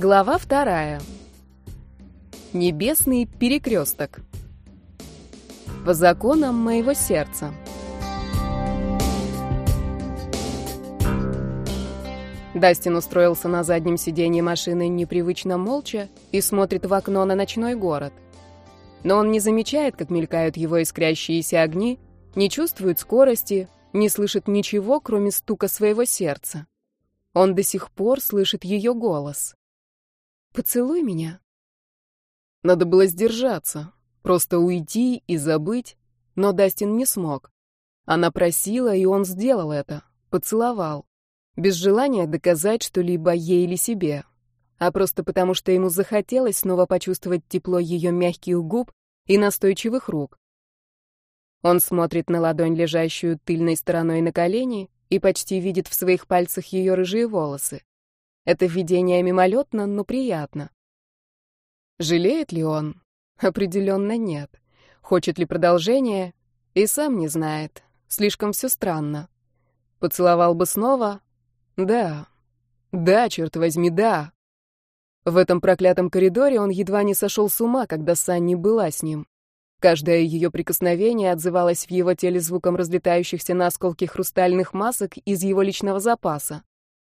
Глава вторая. Небесный перекресток. По законам моего сердца. Дастин устроился на заднем сиденье машины непривычно молча и смотрит в окно на ночной город. Но он не замечает, как мелькают его искрящиеся огни, не чувствует скорости, не слышит ничего, кроме стука своего сердца. Он до сих пор слышит ее голос. «Поцелуй меня». Надо было сдержаться, просто уйти и забыть, но Дастин не смог. Она просила, и он сделал это, поцеловал, без желания доказать что-либо ей или себе, а просто потому, что ему захотелось снова почувствовать тепло ее мягких губ и настойчивых рук. Он смотрит на ладонь, лежащую тыльной стороной на колени, и почти видит в своих пальцах ее рыжие волосы. Это видение мимолетно, но приятно. Жалеет ли он? Определенно нет. Хочет ли продолжения? И сам не знает. Слишком все странно. Поцеловал бы снова? Да. Да, черт возьми, да. В этом проклятом коридоре он едва не сошел с ума, когда Санни была с ним. Каждое ее прикосновение отзывалось в его теле звуком разлетающихся на осколки хрустальных масок из его личного запаса.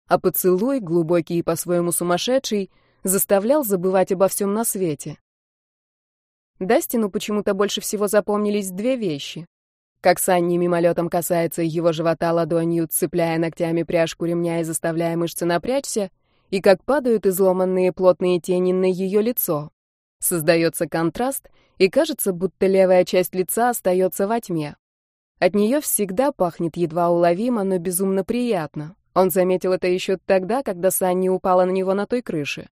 А поцелуй, глубокий и по-своему сумасшедший, заставлял забывать обо всем на свете. Дастину почему-то больше всего запомнились две вещи. Как Санни мимолетом касается его живота ладонью, цепляя ногтями пряжку ремня и заставляя мышцы напрячься, и как падают изломанные плотные тени на ее лицо. Создается контраст, и кажется, будто левая часть лица остается во тьме. От нее всегда пахнет едва уловимо, но безумно приятно. Он заметил это еще тогда, когда Санни упала на него на той крыше.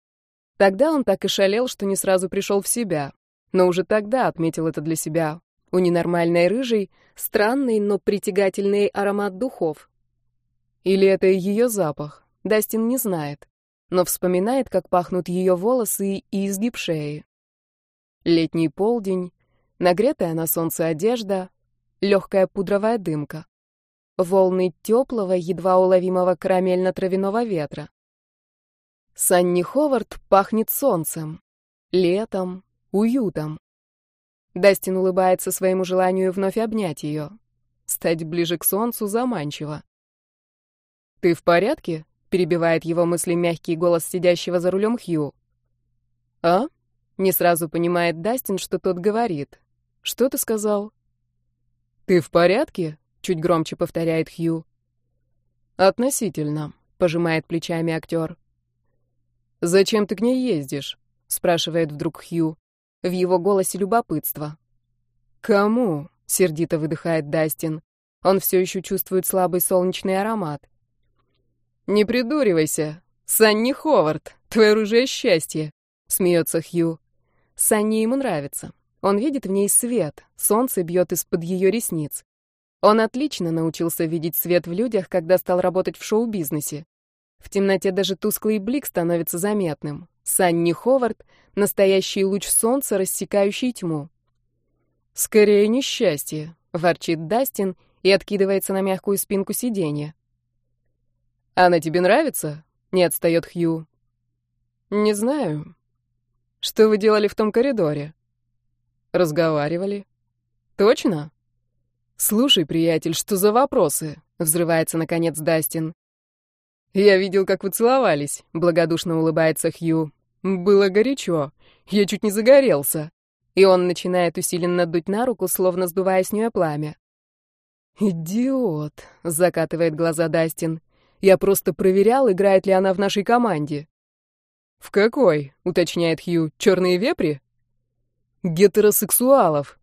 Тогда он так и шалел, что не сразу пришел в себя. Но уже тогда отметил это для себя. У ненормальной рыжей странный, но притягательный аромат духов. Или это ее запах, Дастин не знает, но вспоминает, как пахнут ее волосы и изгиб шеи. Летний полдень, нагретая на солнце одежда, легкая пудровая дымка, волны теплого, едва уловимого карамельно-травяного ветра. Санни Ховард пахнет солнцем, летом, уютом. Дастин улыбается своему желанию вновь обнять ее. Стать ближе к солнцу заманчиво. «Ты в порядке?» — перебивает его мысли мягкий голос сидящего за рулем Хью. «А?» Не сразу понимает Дастин, что тот говорит. «Что ты сказал?» «Ты в порядке?» — чуть громче повторяет Хью. «Относительно», — пожимает плечами актер. «Зачем ты к ней ездишь?» — спрашивает вдруг Хью. В его голосе любопытство. «Кому?» — сердито выдыхает Дастин. Он все еще чувствует слабый солнечный аромат. «Не придуривайся. Санни Ховард, твое оружие счастье», — смеется Хью. Санни ему нравится. Он видит в ней свет, солнце бьет из-под ее ресниц. Он отлично научился видеть свет в людях, когда стал работать в шоу-бизнесе. В темноте даже тусклый блик становится заметным. Санни Ховард — настоящий луч солнца, рассекающий тьму. «Скорее несчастье», — ворчит Дастин и откидывается на мягкую спинку сиденья. «Она тебе нравится?» — не отстает Хью. «Не знаю. Что вы делали в том коридоре? Разговаривали. Точно? Слушай, приятель, что за вопросы? Взрывается наконец Дастин. Я видел, как вы целовались, благодушно улыбается Хью. Было горячо. Я чуть не загорелся. И он начинает усиленно дуть на руку, словно сдувая с нее пламя. «Идиот!» — закатывает глаза Дастин. «Я просто проверял, играет ли она в нашей команде. «В какой?» — уточняет Хью. «Черные вепри?» «Гетеросексуалов».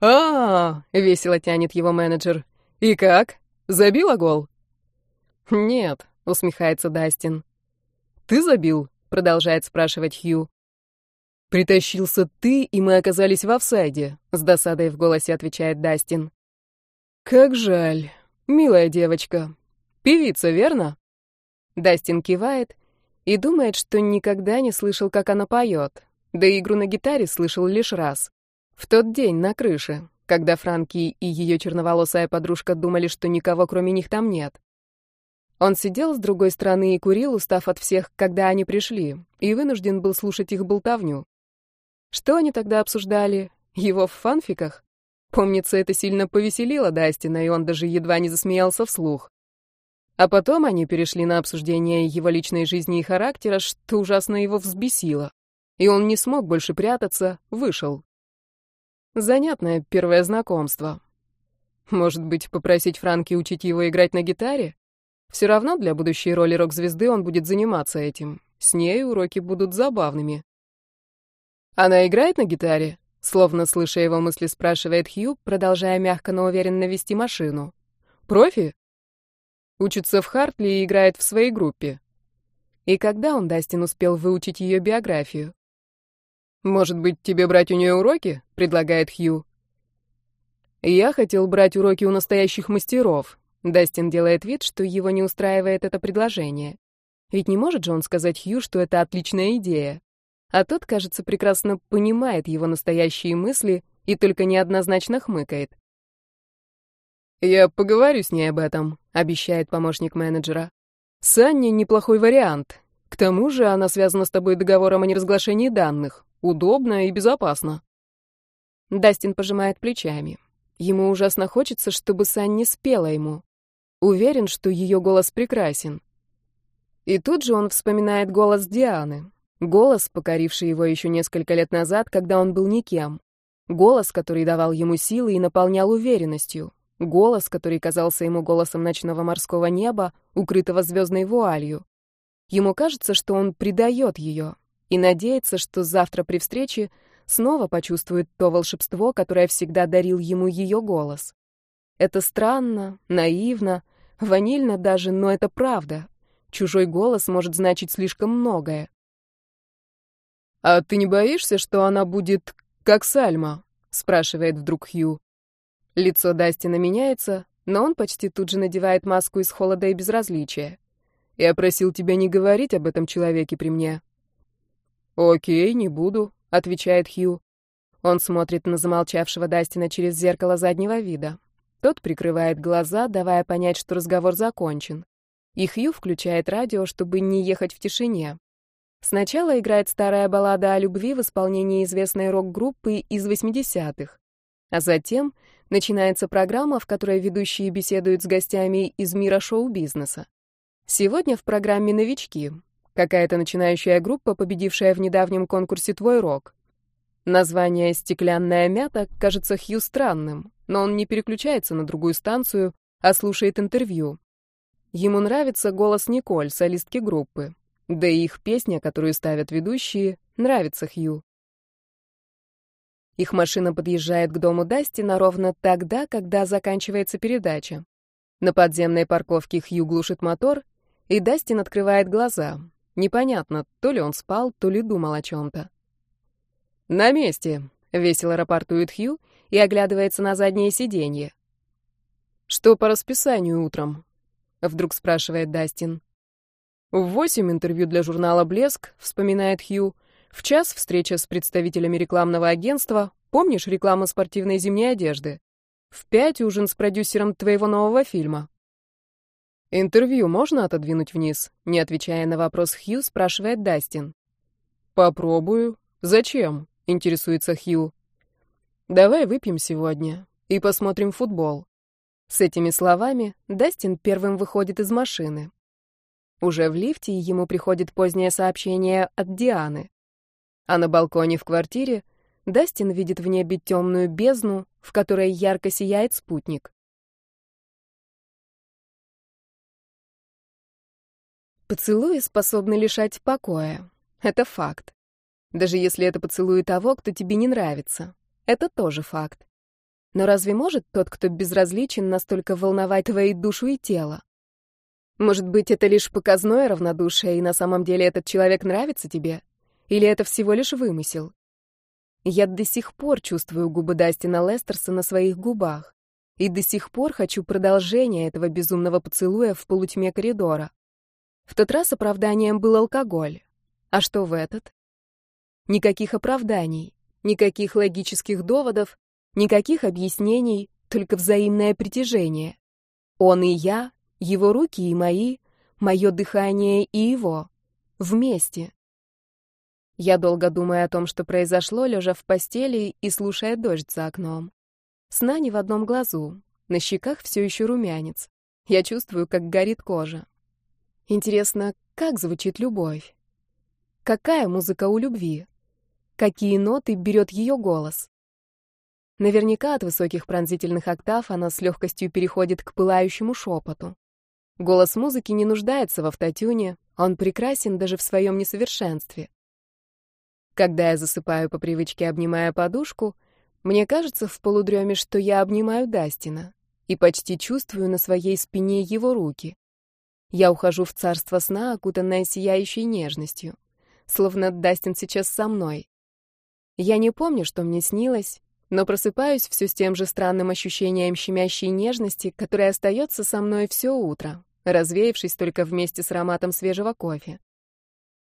А, весело тянет его менеджер. «И как? Забила гол?» «Нет», — усмехается Дастин. «Ты забил?» — продолжает спрашивать Хью. «Притащился ты, и мы оказались в офсайде», — с досадой в голосе отвечает Дастин. «Как жаль. Милая девочка. Певица, верно?» Дастин кивает и думает, что никогда не слышал, как она поет. Да игру на гитаре слышал лишь раз. В тот день на крыше, когда Франки и ее черноволосая подружка думали, что никого кроме них там нет. Он сидел с другой стороны и курил, устав от всех, когда они пришли, и вынужден был слушать их болтовню. Что они тогда обсуждали? Его в фанфиках? Помнится, это сильно повеселило Дастина, и он даже едва не засмеялся вслух. А потом они перешли на обсуждение его личной жизни и характера, что ужасно его взбесило. И он не смог больше прятаться, вышел. Занятное первое знакомство. Может быть, попросить Франки учить его играть на гитаре? Все равно для будущей роли рок-звезды он будет заниматься этим. С ней уроки будут забавными. Она играет на гитаре? Словно слыша его мысли, спрашивает Хью, продолжая мягко, но уверенно вести машину. Профи? Учится в Хартли и играет в своей группе. И когда он, Дастин, успел выучить ее биографию? «Может быть, тебе брать у нее уроки?» — предлагает Хью. «Я хотел брать уроки у настоящих мастеров», Дастин делает вид, что его не устраивает это предложение. Ведь не может же он сказать Хью, что это отличная идея. А тот, кажется, прекрасно понимает его настоящие мысли и только неоднозначно хмыкает. «Я поговорю с ней об этом», — обещает помощник менеджера. «Санни неплохой вариант. К тому же она связана с тобой договором о неразглашении данных. Удобно и безопасно». Дастин пожимает плечами. Ему ужасно хочется, чтобы Санни спела ему. Уверен, что ее голос прекрасен. И тут же он вспоминает голос Дианы. Голос, покоривший его еще несколько лет назад, когда он был никем. Голос, который давал ему силы и наполнял уверенностью. Голос, который казался ему голосом ночного морского неба, укрытого звездной вуалью. Ему кажется, что он предает ее и надеется, что завтра при встрече снова почувствует то волшебство, которое всегда дарил ему ее голос. Это странно, наивно, ванильно даже, но это правда. Чужой голос может значить слишком многое. «А ты не боишься, что она будет как Сальма?» — спрашивает вдруг Хью. Лицо Дастина меняется, но он почти тут же надевает маску из холода и безразличия. «Я просил тебя не говорить об этом человеке при мне». «Окей, не буду», — отвечает Хью. Он смотрит на замолчавшего Дастина через зеркало заднего вида. Тот прикрывает глаза, давая понять, что разговор закончен. И Хью включает радио, чтобы не ехать в тишине. Сначала играет старая баллада о любви в исполнении известной рок-группы из 80-х. А затем начинается программа, в которой ведущие беседуют с гостями из мира шоу-бизнеса. Сегодня в программе «Новички». Какая-то начинающая группа, победившая в недавнем конкурсе «Твой рок». Название «Стеклянная мята» кажется Хью странным, но он не переключается на другую станцию, а слушает интервью. Ему нравится голос Николь, солистки группы. Да и их песня, которую ставят ведущие, нравится Хью. Их машина подъезжает к дому Дастина ровно тогда, когда заканчивается передача. На подземной парковке Хью глушит мотор, и Дастин открывает глаза. Непонятно, то ли он спал, то ли думал о чем-то. «На месте», — весело рапортует Хью и оглядывается на заднее сиденье. «Что по расписанию утром?» — вдруг спрашивает Дастин. «В восемь интервью для журнала «Блеск», — вспоминает Хью. «В час встреча с представителями рекламного агентства. Помнишь рекламу спортивной зимней одежды? В пять ужин с продюсером твоего нового фильма». «Интервью можно отодвинуть вниз?» — не отвечая на вопрос Хью, спрашивает Дастин. «Попробую. Зачем?» — интересуется Хью. «Давай выпьем сегодня и посмотрим футбол». С этими словами Дастин первым выходит из машины. Уже в лифте ему приходит позднее сообщение от Дианы. А на балконе в квартире Дастин видит в небе темную бездну, в которой ярко сияет спутник. Поцелуи способны лишать покоя. Это факт. Даже если это поцелуи того, кто тебе не нравится. Это тоже факт. Но разве может тот, кто безразличен, настолько волновать твои душу и тело? Может быть, это лишь показное равнодушие, и на самом деле этот человек нравится тебе? Или это всего лишь вымысел? Я до сих пор чувствую губы Дастина Лестерса на своих губах. И до сих пор хочу продолжения этого безумного поцелуя в полутьме коридора. В тот раз оправданием был алкоголь. А что в этот? Никаких оправданий, никаких логических доводов, никаких объяснений, только взаимное притяжение. Он и я, его руки и мои, мое дыхание и его. Вместе. Я долго думаю о том, что произошло, лежа в постели и слушая дождь за окном. Сна не в одном глазу, на щеках все еще румянец. Я чувствую, как горит кожа. Интересно, как звучит любовь? Какая музыка у любви? Какие ноты берет ее голос? Наверняка от высоких пронзительных октав она с легкостью переходит к пылающему шепоту. Голос музыки не нуждается в автотюне, он прекрасен даже в своем несовершенстве. Когда я засыпаю по привычке, обнимая подушку, мне кажется в полудреме, что я обнимаю Дастина и почти чувствую на своей спине его руки. Я ухожу в царство сна, окутанное сияющей нежностью, словно Дастин сейчас со мной. Я не помню, что мне снилось, но просыпаюсь все с тем же странным ощущением щемящей нежности, которое остается со мной все утро, развеявшись только вместе с ароматом свежего кофе.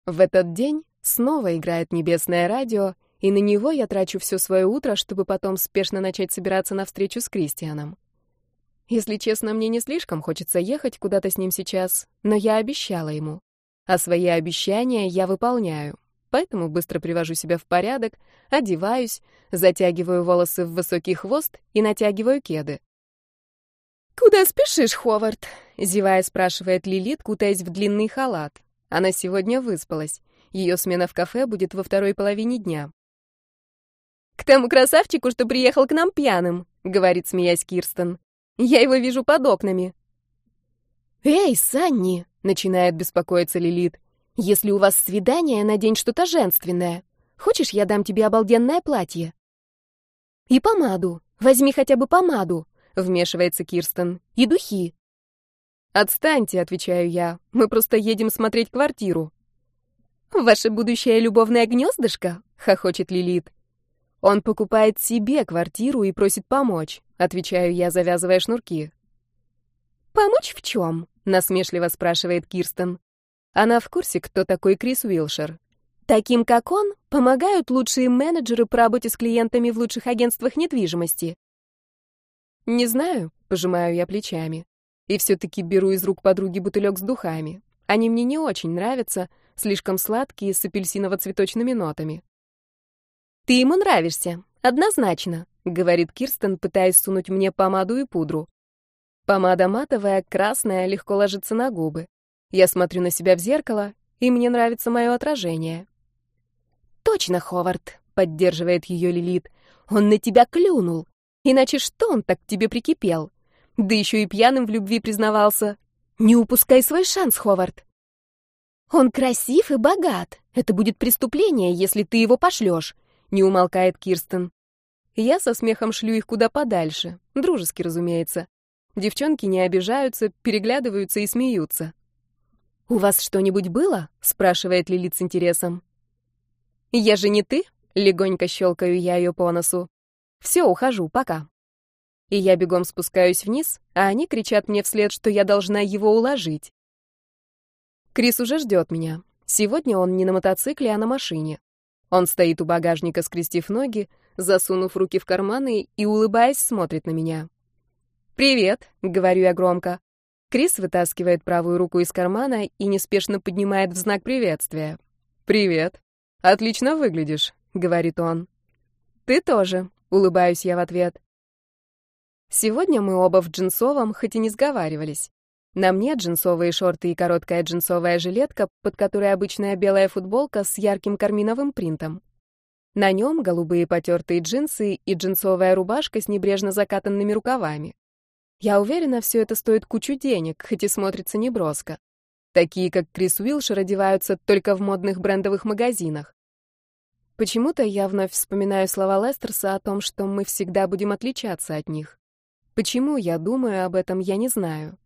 В этот день Снова играет небесное радио, и на него я трачу все свое утро, чтобы потом спешно начать собираться на встречу с Кристианом. Если честно, мне не слишком хочется ехать куда-то с ним сейчас, но я обещала ему. А свои обещания я выполняю. Поэтому быстро привожу себя в порядок, одеваюсь, затягиваю волосы в высокий хвост и натягиваю кеды. «Куда спешишь, Ховард?» — зевая спрашивает Лилит, кутаясь в длинный халат. Она сегодня выспалась. Ее смена в кафе будет во второй половине дня. «К тому красавчику, что приехал к нам пьяным», — говорит, смеясь Кирстен. «Я его вижу под окнами». «Эй, Санни!» — начинает беспокоиться Лилит. «Если у вас свидание, надень что-то женственное. Хочешь, я дам тебе обалденное платье?» «И помаду. Возьми хотя бы помаду», — вмешивается Кирстен. «И духи». «Отстаньте», — отвечаю я. «Мы просто едем смотреть квартиру». «Ваше будущее любовное гнездышко?» — хохочет Лилит. «Он покупает себе квартиру и просит помочь», — отвечаю я, завязывая шнурки. «Помочь в чем?» — насмешливо спрашивает Кирстен. Она в курсе, кто такой Крис Уилшер. Таким, как он, помогают лучшие менеджеры по работе с клиентами в лучших агентствах недвижимости. «Не знаю», — пожимаю я плечами. И все-таки беру из рук подруги бутылек с духами. Они мне не очень нравятся, слишком сладкие, с апельсиново-цветочными нотами. «Ты ему нравишься, однозначно», — говорит Кирстен, пытаясь сунуть мне помаду и пудру. Помада матовая, красная, легко ложится на губы. Я смотрю на себя в зеркало, и мне нравится мое отражение. «Точно, Ховард», — поддерживает ее Лилит. «Он на тебя клюнул. Иначе что он так к тебе прикипел? Да еще и пьяным в любви признавался. Не упускай свой шанс, Ховард». «Он красив и богат. Это будет преступление, если ты его пошлешь», — не умолкает Кирстен. Я со смехом шлю их куда подальше, дружески, разумеется. Девчонки не обижаются, переглядываются и смеются. «У вас что-нибудь было?» — спрашивает Лилит с интересом. «Я же не ты?» — легонько щелкаю я ее по носу. «Все, ухожу, пока». И я бегом спускаюсь вниз, а они кричат мне вслед, что я должна его уложить. Крис уже ждет меня. Сегодня он не на мотоцикле, а на машине. Он стоит у багажника, скрестив ноги, засунув руки в карманы и, улыбаясь, смотрит на меня. «Привет», — говорю я громко. Крис вытаскивает правую руку из кармана и неспешно поднимает в знак приветствия. «Привет. Отлично выглядишь», — говорит он. «Ты тоже», — улыбаюсь я в ответ. Сегодня мы оба в джинсовом, хоть и не сговаривались. На мне джинсовые шорты и короткая джинсовая жилетка, под которой обычная белая футболка с ярким карминовым принтом. На нем голубые потертые джинсы и джинсовая рубашка с небрежно закатанными рукавами. Я уверена, все это стоит кучу денег, хоть и смотрится неброско. Такие, как Крис Уилшер, одеваются только в модных брендовых магазинах. Почему-то я вновь вспоминаю слова Лестерса о том, что мы всегда будем отличаться от них. Почему я думаю об этом, я не знаю.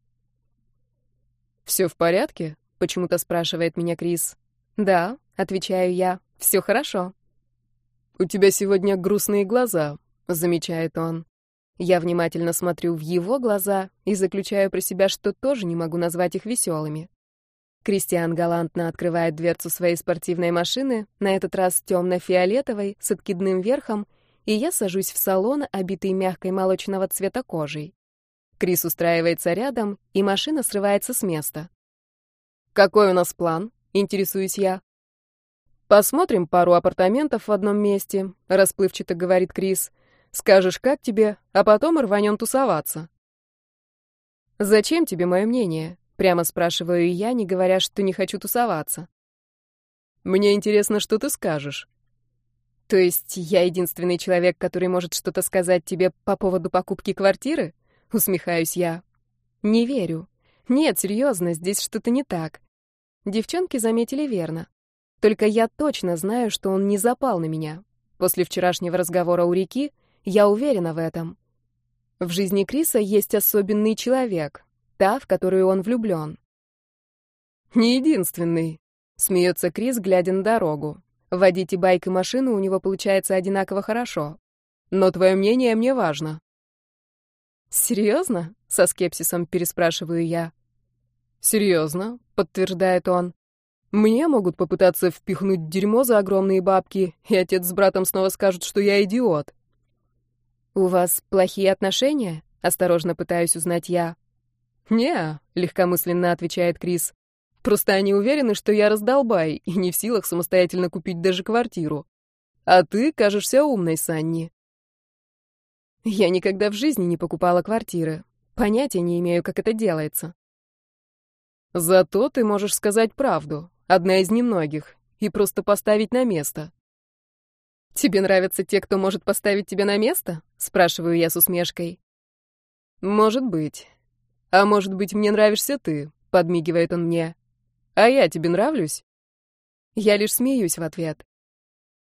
«Все в порядке?» — почему-то спрашивает меня Крис. «Да», — отвечаю я, — «все хорошо». «У тебя сегодня грустные глаза», — замечает он. Я внимательно смотрю в его глаза и заключаю про себя, что тоже не могу назвать их веселыми. Кристиан галантно открывает дверцу своей спортивной машины, на этот раз темно-фиолетовой, с откидным верхом, и я сажусь в салон, обитый мягкой молочного цвета кожей. Крис устраивается рядом, и машина срывается с места. «Какой у нас план?» — интересуюсь я. «Посмотрим пару апартаментов в одном месте», — расплывчато говорит Крис. «Скажешь, как тебе, а потом рванем тусоваться». «Зачем тебе мое мнение?» — прямо спрашиваю я, не говоря, что не хочу тусоваться. «Мне интересно, что ты скажешь». «То есть я единственный человек, который может что-то сказать тебе по поводу покупки квартиры?» — усмехаюсь я. «Не верю. Нет, серьезно, здесь что-то не так». Девчонки заметили верно. Только я точно знаю, что он не запал на меня. После вчерашнего разговора у реки я уверена в этом. В жизни Криса есть особенный человек, та, в которую он влюблен. «Не единственный», — смеется Крис, глядя на дорогу. «Водить и байк, и машину у него получается одинаково хорошо. Но твое мнение мне важно». «Серьезно?» — со скепсисом переспрашиваю я. «Серьезно», — подтверждает он. Мне могут попытаться впихнуть дерьмо за огромные бабки, и отец с братом снова скажут, что я идиот. «У вас плохие отношения?» — осторожно пытаюсь узнать я. «Не», — легкомысленно отвечает Крис. «Просто они уверены, что я раздолбай и не в силах самостоятельно купить даже квартиру. А ты кажешься умной, Санни». Я никогда в жизни не покупала квартиры. Понятия не имею, как это делается. Зато ты можешь сказать правду одна из немногих, и просто поставить на место. «Тебе нравятся те, кто может поставить тебя на место?» — спрашиваю я с усмешкой. «Может быть. А может быть, мне нравишься ты?» — подмигивает он мне. «А я тебе нравлюсь?» Я лишь смеюсь в ответ.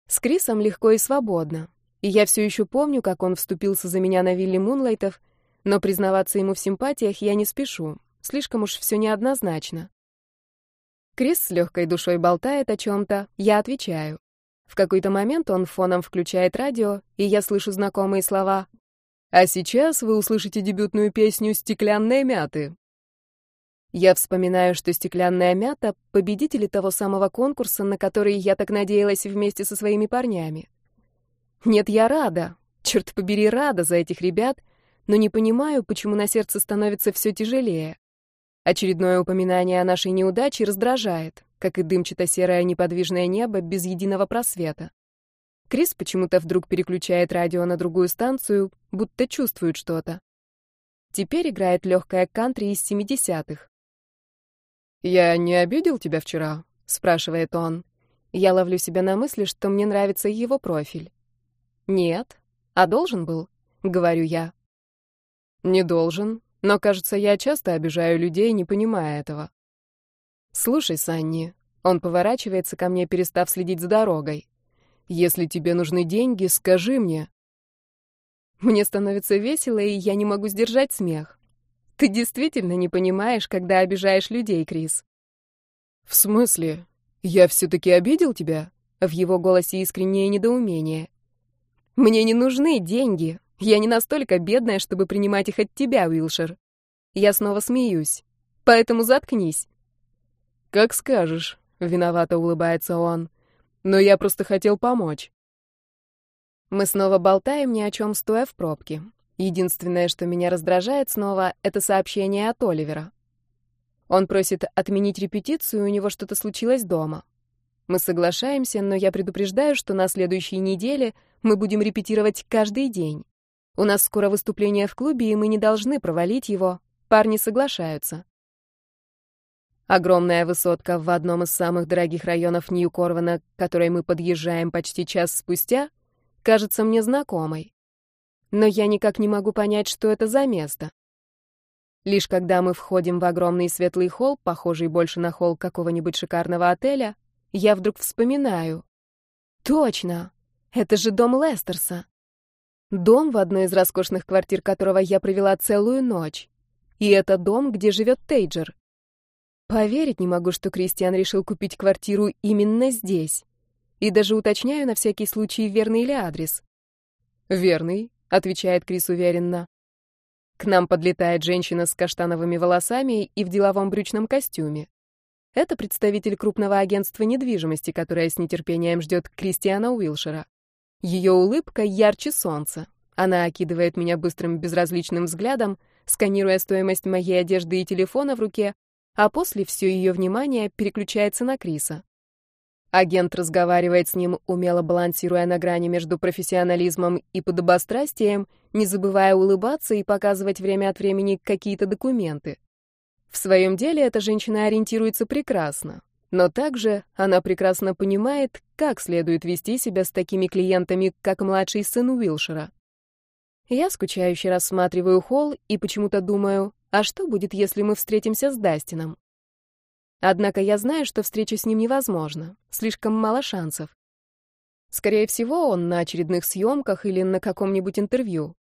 С Крисом легко и свободно. И я все еще помню, как он вступился за меня на вилле Мунлайтов, но признаваться ему в симпатиях я не спешу. Слишком уж все неоднозначно. Крис с легкой душой болтает о чем-то, я отвечаю. В какой-то момент он фоном включает радио, и я слышу знакомые слова. «А сейчас вы услышите дебютную песню «Стеклянные мяты». Я вспоминаю, что «Стеклянная мята» — победители того самого конкурса, на который я так надеялась вместе со своими парнями. Нет, я рада, черт побери, рада за этих ребят, но не понимаю, почему на сердце становится все тяжелее. Очередное упоминание о нашей неудаче раздражает, как и дымчато-серое неподвижное небо без единого просвета. Крис почему-то вдруг переключает радио на другую станцию, будто чувствует что-то. Теперь играет легкая кантри из 70-х. «Я не обидел тебя вчера?» — спрашивает он. Я ловлю себя на мысли, что мне нравится его профиль. «Нет. А должен был?» — говорю я. «Не должен. Но, кажется, я часто обижаю людей, не понимая этого. Слушай, Санни, он поворачивается ко мне, перестав следить за дорогой. Если тебе нужны деньги, скажи мне. Мне становится весело, и я не могу сдержать смех. Ты действительно не понимаешь, когда обижаешь людей, Крис. В смысле? Я все-таки обидел тебя? В его голосе искреннее недоумение. Мне не нужны деньги, я не настолько бедная, чтобы принимать их от тебя, Уилшер. Я снова смеюсь. Поэтому заткнись. Как скажешь, виновато улыбается он. Но я просто хотел помочь. Мы снова болтаем ни о чем, стоя в пробке. Единственное, что меня раздражает снова, это сообщение от Оливера. Он просит отменить репетицию, у него что-то случилось дома. Мы соглашаемся, но я предупреждаю, что на следующей неделе мы будем репетировать каждый день. У нас скоро выступление в клубе, и мы не должны провалить его. Парни соглашаются. Огромная высотка в одном из самых дорогих районов Нью-Корвана, к которой мы подъезжаем почти час спустя, кажется мне знакомой. Но я никак не могу понять, что это за место. Лишь когда мы входим в огромный светлый холл, похожий больше на холл какого-нибудь шикарного отеля, я вдруг вспоминаю. Точно! Это же дом Лестерса. Дом, в одной из роскошных квартир которого я провела целую ночь. И это дом, где живет Тейджер. Поверить не могу, что Кристиан решил купить квартиру именно здесь. И даже уточняю на всякий случай, верный ли адрес. «Верный», — отвечает Крис уверенно. К нам подлетает женщина с каштановыми волосами и в деловом брючном костюме. Это представитель крупного агентства недвижимости, которое с нетерпением ждет Кристиана Уилшера. Ее улыбка ярче солнца. Она окидывает меня быстрым безразличным взглядом, сканируя стоимость моей одежды и телефона в руке, а после все ее внимание переключается на Криса. Агент разговаривает с ним, умело балансируя на грани между профессионализмом и подобострастием, не забывая улыбаться и показывать время от времени какие-то документы. В своем деле эта женщина ориентируется прекрасно, но также она прекрасно понимает, как следует вести себя с такими клиентами, как младший сын Уилшера. Я скучающе рассматриваю холл и почему-то думаю, а что будет, если мы встретимся с Дастином? Однако я знаю, что встреча с ним невозможна, слишком мало шансов. Скорее всего, он на очередных съемках или на каком-нибудь интервью.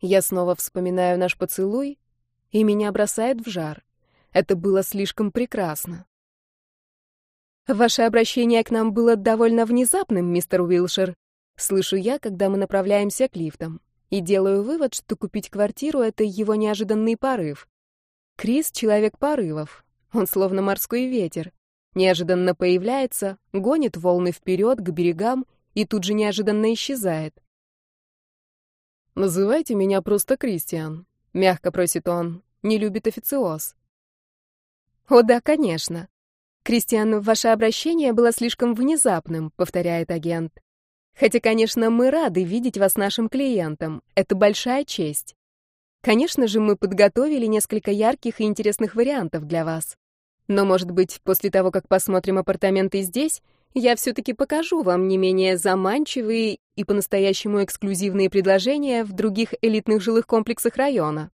Я снова вспоминаю наш поцелуй, и меня бросает в жар. Это было слишком прекрасно. Ваше обращение к нам было довольно внезапным, мистер Уилшер. Слышу я, когда мы направляемся к лифтам и делаю вывод, что купить квартиру — это его неожиданный порыв. Крис — человек порывов. Он словно морской ветер. Неожиданно появляется, гонит волны вперед к берегам и тут же неожиданно исчезает. «Называйте меня просто Кристиан», — мягко просит он. Не любит официоз. «О да, конечно. Кристиан, ваше обращение было слишком внезапным», — повторяет агент. Хотя, конечно, мы рады видеть вас нашим клиентом. Это большая честь. Конечно же, мы подготовили несколько ярких и интересных вариантов для вас. Но, может быть, после того, как посмотрим апартаменты здесь, я все-таки покажу вам не менее заманчивые и по-настоящему эксклюзивные предложения в других элитных жилых комплексах района.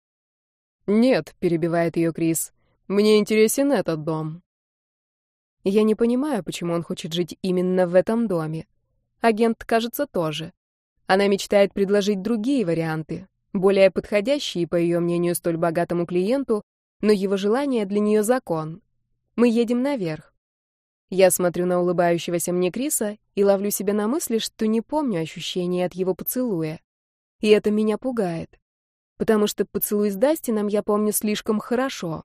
«Нет», — перебивает ее Крис, — «мне интересен этот дом». Я не понимаю, почему он хочет жить именно в этом доме. Агент, кажется, тоже. Она мечтает предложить другие варианты, более подходящие, по ее мнению, столь богатому клиенту, но его желание для нее закон. Мы едем наверх. Я смотрю на улыбающегося мне Криса и ловлю себя на мысли, что не помню ощущения от его поцелуя. И это меня пугает. Потому что поцелуй с Дастином я помню слишком хорошо.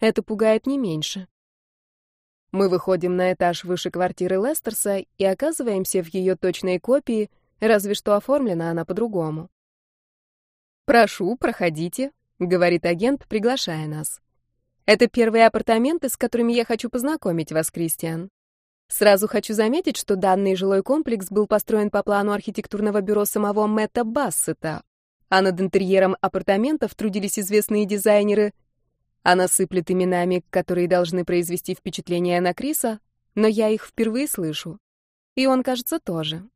Это пугает не меньше. Мы выходим на этаж выше квартиры Лестерса и оказываемся в ее точной копии, разве что оформлена она по-другому. «Прошу, проходите», — говорит агент, приглашая нас. «Это первые апартаменты, с которыми я хочу познакомить вас, Кристиан. Сразу хочу заметить, что данный жилой комплекс был построен по плану архитектурного бюро самого Мэтта Бассета, а над интерьером апартаментов трудились известные дизайнеры она сыплет именами, которые должны произвести впечатление на Криса, но я их впервые слышу. И он, кажется, тоже.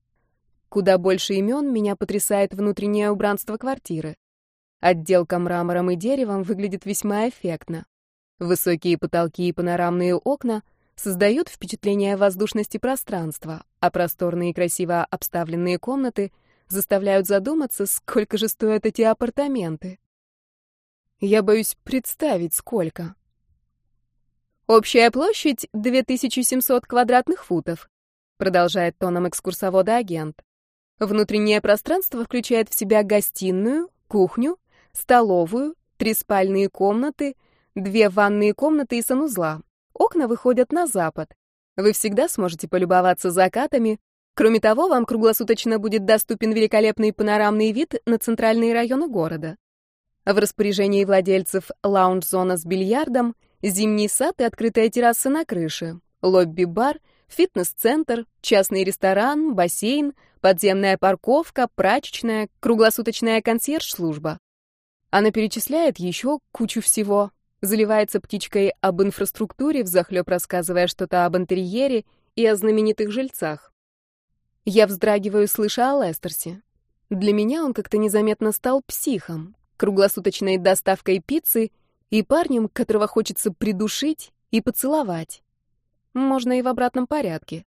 Куда больше имен меня потрясает внутреннее убранство квартиры. Отделка мрамором и деревом выглядит весьма эффектно. Высокие потолки и панорамные окна создают впечатление воздушности пространства, а просторные и красиво обставленные комнаты заставляют задуматься, сколько же стоят эти апартаменты. Я боюсь представить, сколько. Общая площадь — 2700 квадратных футов, продолжает тоном экскурсовода агент. Внутреннее пространство включает в себя гостиную, кухню, столовую, три спальные комнаты, две ванные комнаты и санузла. Окна выходят на запад. Вы всегда сможете полюбоваться закатами. Кроме того, вам круглосуточно будет доступен великолепный панорамный вид на центральные районы города. В распоряжении владельцев лаунж-зона с бильярдом, зимний сад и открытая терраса на крыше, лобби-бар, фитнес-центр, частный ресторан, бассейн, подземная парковка, прачечная, круглосуточная консьерж-служба. Она перечисляет еще кучу всего, заливается птичкой об инфраструктуре, взахлеб рассказывая что-то об интерьере и о знаменитых жильцах. Я вздрагиваю, слыша о Лестерсе. Для меня он как-то незаметно стал психом, круглосуточной доставкой пиццы и парнем, которого хочется придушить и поцеловать. Можно и в обратном порядке.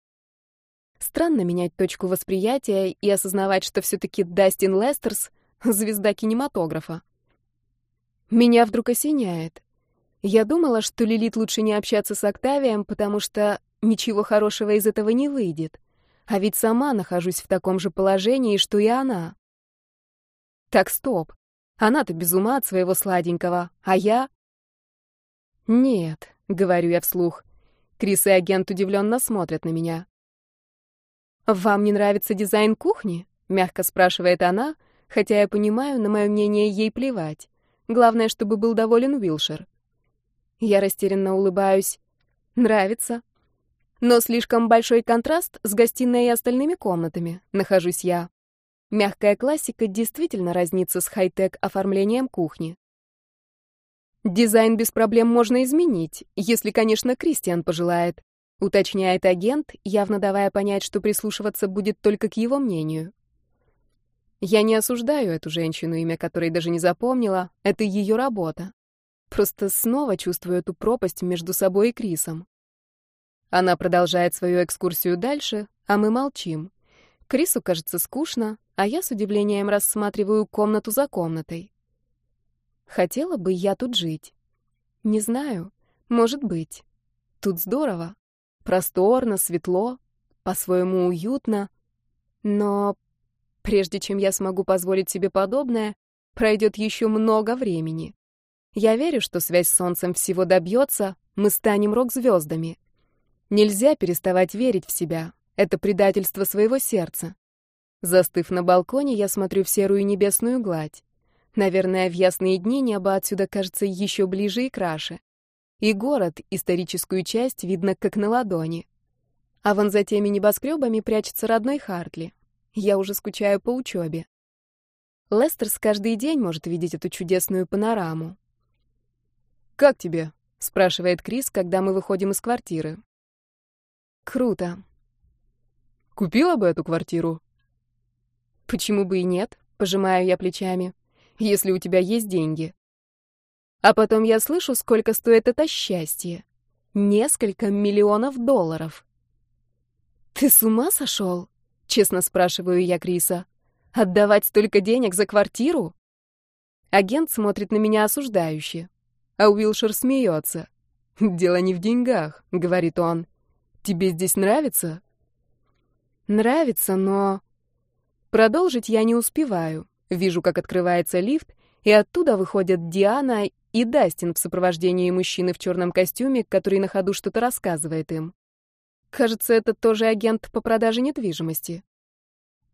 Странно менять точку восприятия и осознавать, что все-таки Дастин Лестерс — звезда кинематографа. Меня вдруг осеняет. Я думала, что Лилит лучше не общаться с Октавием, потому что ничего хорошего из этого не выйдет. А ведь сама нахожусь в таком же положении, что и она. Так, стоп. Она-то без ума от своего сладенького, а я... Нет, говорю я вслух. Крис и агент удивленно смотрят на меня. «Вам не нравится дизайн кухни?» — мягко спрашивает она, хотя я понимаю, на мое мнение ей плевать. Главное, чтобы был доволен Уилшер. Я растерянно улыбаюсь. Нравится. Но слишком большой контраст с гостиной и остальными комнатами, нахожусь я. Мягкая классика действительно разнится с хай-тек оформлением кухни. Дизайн без проблем можно изменить, если, конечно, Кристиан пожелает, уточняет агент, явно давая понять, что прислушиваться будет только к его мнению. Я не осуждаю эту женщину, имя которой даже не запомнила, это ее работа. Просто снова чувствую эту пропасть между собой и Крисом. Она продолжает свою экскурсию дальше, а мы молчим. Крису кажется скучно, а я с удивлением рассматриваю комнату за комнатой. Хотела бы я тут жить. Не знаю, может быть. Тут здорово. Просторно, светло, по-своему уютно. Но прежде чем я смогу позволить себе подобное, пройдет еще много времени. Я верю, что связь с Солнцем всего добьется, мы станем рок-звездами. Нельзя переставать верить в себя. Это предательство своего сердца. Застыв на балконе, я смотрю в серую небесную гладь. Наверное, в ясные дни небо отсюда кажется еще ближе и краше. И город, историческую часть, видно как на ладони. А вон за теми небоскребами прячется родной Хартли. Я уже скучаю по учебе. Лестерс каждый день может видеть эту чудесную панораму. «Как тебе?» — спрашивает Крис, когда мы выходим из квартиры. Круто. Купила бы эту квартиру? Почему бы и нет? Пожимаю я плечами. Если у тебя есть деньги. А потом я слышу, сколько стоит это счастье. Несколько миллионов долларов. Ты с ума сошел? Честно спрашиваю я Криса. Отдавать столько денег за квартиру? Агент смотрит на меня осуждающе. А Уилшер смеется. «Дело не в деньгах», — говорит он. Тебе здесь нравится? Нравится, но... Продолжить я не успеваю. Вижу, как открывается лифт, и оттуда выходят Диана и Дастин в сопровождении мужчины в черном костюме, который на ходу что-то рассказывает им. Кажется, это тоже агент по продаже недвижимости.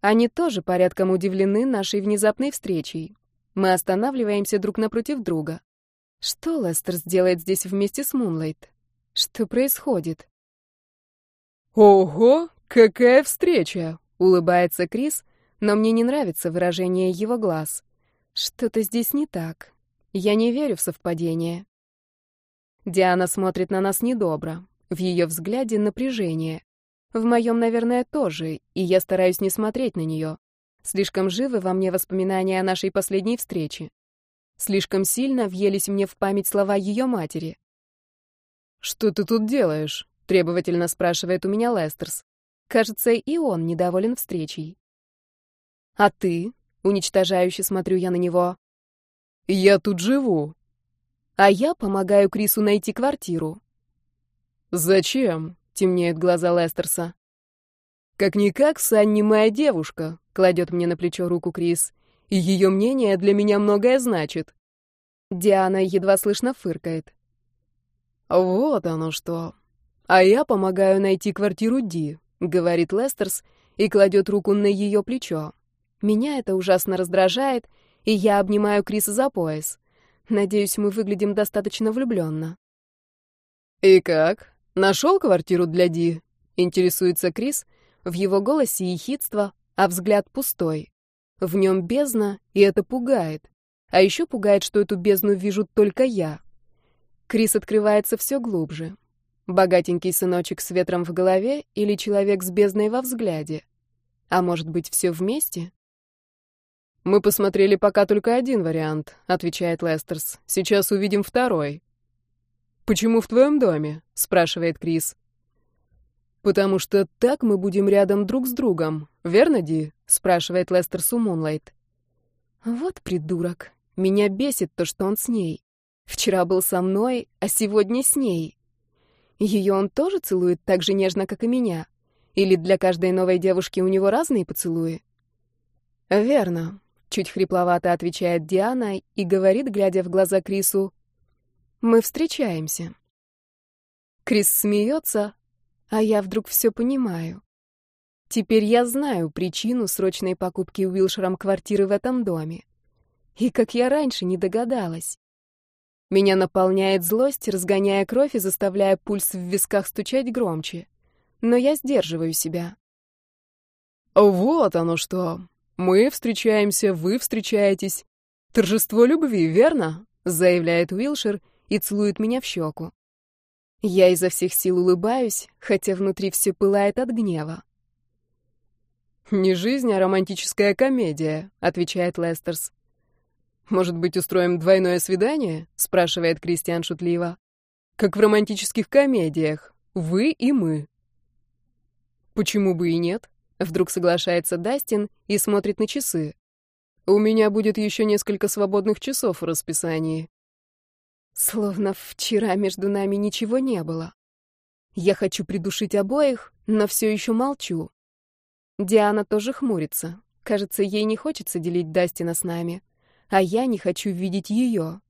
Они тоже порядком удивлены нашей внезапной встречей. Мы останавливаемся друг напротив друга. Что Лестер сделает здесь вместе с Мунлайт? Что происходит? «Ого, какая встреча!» — улыбается Крис, но мне не нравится выражение его глаз. Что-то здесь не так. Я не верю в совпадение. Диана смотрит на нас недобро. В ее взгляде напряжение. В моем, наверное, тоже, и я стараюсь не смотреть на нее. Слишком живы во мне воспоминания о нашей последней встрече. Слишком сильно въелись мне в память слова ее матери. «Что ты тут делаешь?» — требовательно спрашивает у меня Лестерс. Кажется, и он недоволен встречей. «А ты?» — уничтожающе смотрю я на него. «Я тут живу». «А я помогаю Крису найти квартиру». «Зачем?» — темнеют глаза Лестерса. «Как-никак, Санни моя девушка», — кладет мне на плечо руку Крис. «И ее мнение для меня многое значит». Диана едва слышно фыркает. «Вот оно что», «А я помогаю найти квартиру Ди», — говорит Лестерс и кладет руку на ее плечо. Меня это ужасно раздражает, и я обнимаю Криса за пояс. Надеюсь, мы выглядим достаточно влюбленно. «И как? Нашел квартиру для Ди?» — интересуется Крис. В его голосе ехидство, а взгляд пустой. В нем бездна, и это пугает. А еще пугает, что эту бездну вижу только я. Крис открывается все глубже. Богатенький сыночек с ветром в голове или человек с бездной во взгляде? А может быть, все вместе? «Мы посмотрели пока только один вариант», — отвечает Лестерс. «Сейчас увидим второй». «Почему в твоем доме?» — спрашивает Крис. «Потому что так мы будем рядом друг с другом, верно, Ди?» — спрашивает Лестерс у Мунлайт. «Вот придурок. Меня бесит то, что он с ней. Вчера был со мной, а сегодня с ней. Ее он тоже целует так же нежно, как и меня? Или для каждой новой девушки у него разные поцелуи? Верно, чуть хрипловато отвечает Диана и говорит, глядя в глаза Крису, мы встречаемся. Крис смеется, а я вдруг все понимаю. Теперь я знаю причину срочной покупки Уилшером квартиры в этом доме. И как я раньше не догадалась. Меня наполняет злость, разгоняя кровь и заставляя пульс в висках стучать громче. Но я сдерживаю себя. «Вот оно что. Мы встречаемся, вы встречаетесь. Торжество любви, верно?» — заявляет Уилшер и целует меня в щеку. Я изо всех сил улыбаюсь, хотя внутри все пылает от гнева. «Не жизнь, а романтическая комедия», — отвечает Лестерс. «Может быть, устроим двойное свидание?» — спрашивает Кристиан шутливо. «Как в романтических комедиях. Вы и мы». «Почему бы и нет?» — вдруг соглашается Дастин и смотрит на часы. «У меня будет еще несколько свободных часов в расписании». Словно вчера между нами ничего не было. Я хочу придушить обоих, но все еще молчу. Диана тоже хмурится. Кажется, ей не хочется делить Дастина с нами, а я не хочу видеть ее.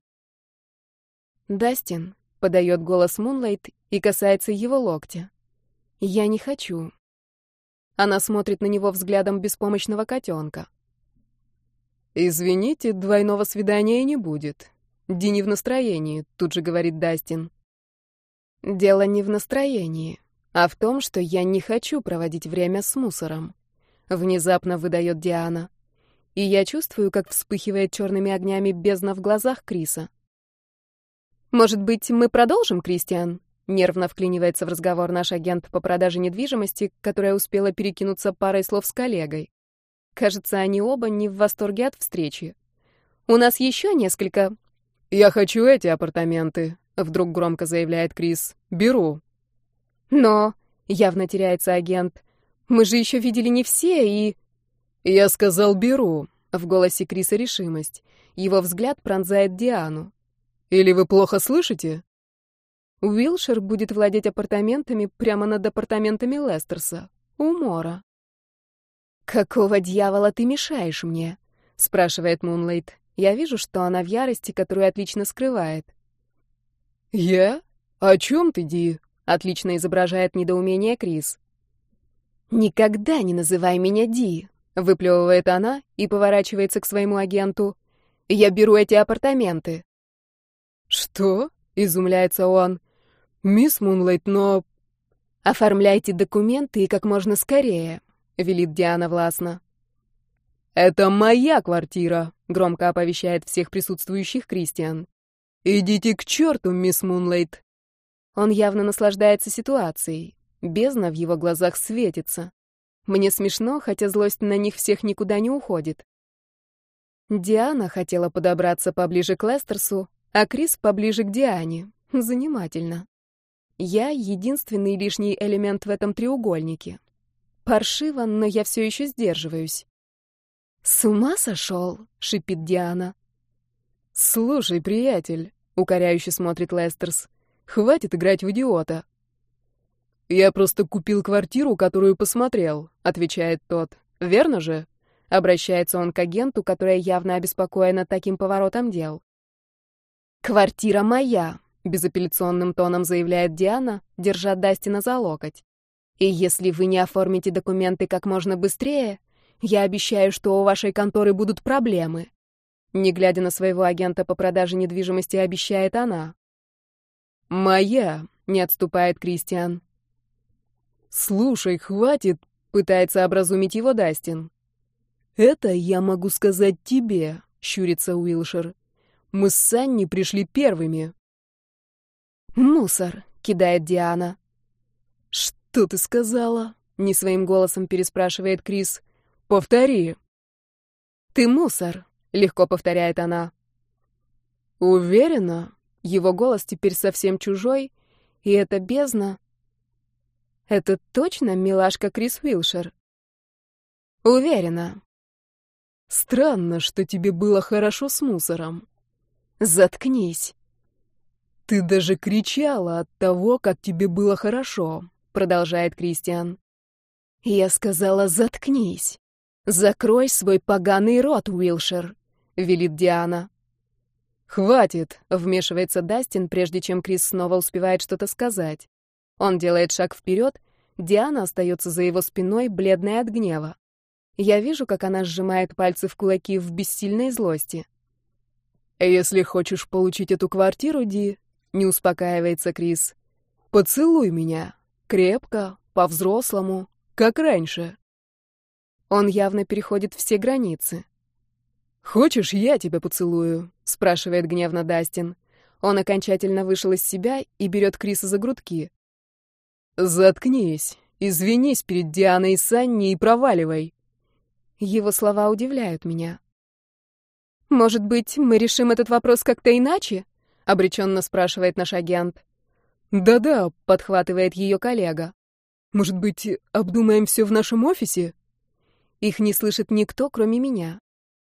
«Дастин», — подает голос Мунлайт и касается его локтя. «Я не хочу». Она смотрит на него взглядом беспомощного котенка. «Извините, двойного свидания не будет. Ди не в настроении», — тут же говорит Дастин. «Дело не в настроении, а в том, что я не хочу проводить время с мусором», — внезапно выдает Диана. И я чувствую, как вспыхивает черными огнями бездна в глазах Криса. «Может быть, мы продолжим, Кристиан?» Нервно вклинивается в разговор наш агент по продаже недвижимости, которая успела перекинуться парой слов с коллегой. Кажется, они оба не в восторге от встречи. «У нас еще несколько «Я хочу эти апартаменты», — вдруг громко заявляет Крис. «Беру». «Но...» — явно теряется агент. «Мы же еще видели не все и...» «Я сказал, беру», — в голосе Криса решимость. Его взгляд пронзает Диану. «Или вы плохо слышите?» Уилшер будет владеть апартаментами прямо над апартаментами Лестерса. У Мора. «Какого дьявола ты мешаешь мне?» — спрашивает Мунлайт. Я вижу, что она в ярости, которую отлично скрывает. «Я? О чем ты, Ди?» — отлично изображает недоумение Крис. «Никогда не называй меня Ди», — выплевывает она и поворачивается к своему агенту. «Я беру эти апартаменты». «Что?» — изумляется он. «Мисс Мунлайт, но...» «Оформляйте документы и как можно скорее», — велит Диана властно. «Это моя квартира», — громко оповещает всех присутствующих Кристиан. «Идите к черту, мисс Мунлайт». Он явно наслаждается ситуацией. Бездна в его глазах светится. Мне смешно, хотя злость на них всех никуда не уходит. Диана хотела подобраться поближе к Лестерсу, а Крис поближе к Диане. Занимательно. Я — единственный лишний элемент в этом треугольнике. Паршиво, но я все еще сдерживаюсь. «С ума сошел?» — шипит Диана. «Слушай, приятель», — укоряюще смотрит Лестерс, — «хватит играть в идиота». «Я просто купил квартиру, которую посмотрел», — отвечает тот. «Верно же?» — обращается он к агенту, которая явно обеспокоена таким поворотом дел. «Квартира моя», — безапелляционным тоном заявляет Диана, держа Дастина за локоть. «И если вы не оформите документы как можно быстрее, я обещаю, что у вашей конторы будут проблемы. Не глядя на своего агента по продаже недвижимости, обещает она. «Моя», — не отступает Кристиан. «Слушай, хватит», — пытается образумить его Дастин. «Это я могу сказать тебе», — щурится Уилшер. «Мы с Санни пришли первыми». «Мусор», — кидает Диана. «Что ты сказала?» — не своим голосом переспрашивает Крис. Повтори. Ты мусор, легко повторяет она. Уверена? Его голос теперь совсем чужой, и это бездна. Это точно милашка Крис Уилшер? Уверена. Странно, что тебе было хорошо с мусором. Заткнись. Ты даже кричала от того, как тебе было хорошо, продолжает Кристиан. Я сказала, заткнись. «Закрой свой поганый рот, Уилшер», — велит Диана. «Хватит», — вмешивается Дастин, прежде чем Крис снова успевает что-то сказать. Он делает шаг вперед, Диана остается за его спиной, бледная от гнева. Я вижу, как она сжимает пальцы в кулаки в бессильной злости. «Если хочешь получить эту квартиру, Ди», — не успокаивается Крис, — «поцелуй меня. Крепко, по-взрослому, как раньше». Он явно переходит все границы. «Хочешь, я тебя поцелую?» — спрашивает гневно Дастин. Он окончательно вышел из себя и берет Криса за грудки. «Заткнись, извинись перед Дианой и Санни и проваливай». Его слова удивляют меня. «Может быть, мы решим этот вопрос как-то иначе?» — обреченно спрашивает наш агент. «Да-да», — подхватывает ее коллега. «Может быть, обдумаем все в нашем офисе?» Их не слышит никто, кроме меня.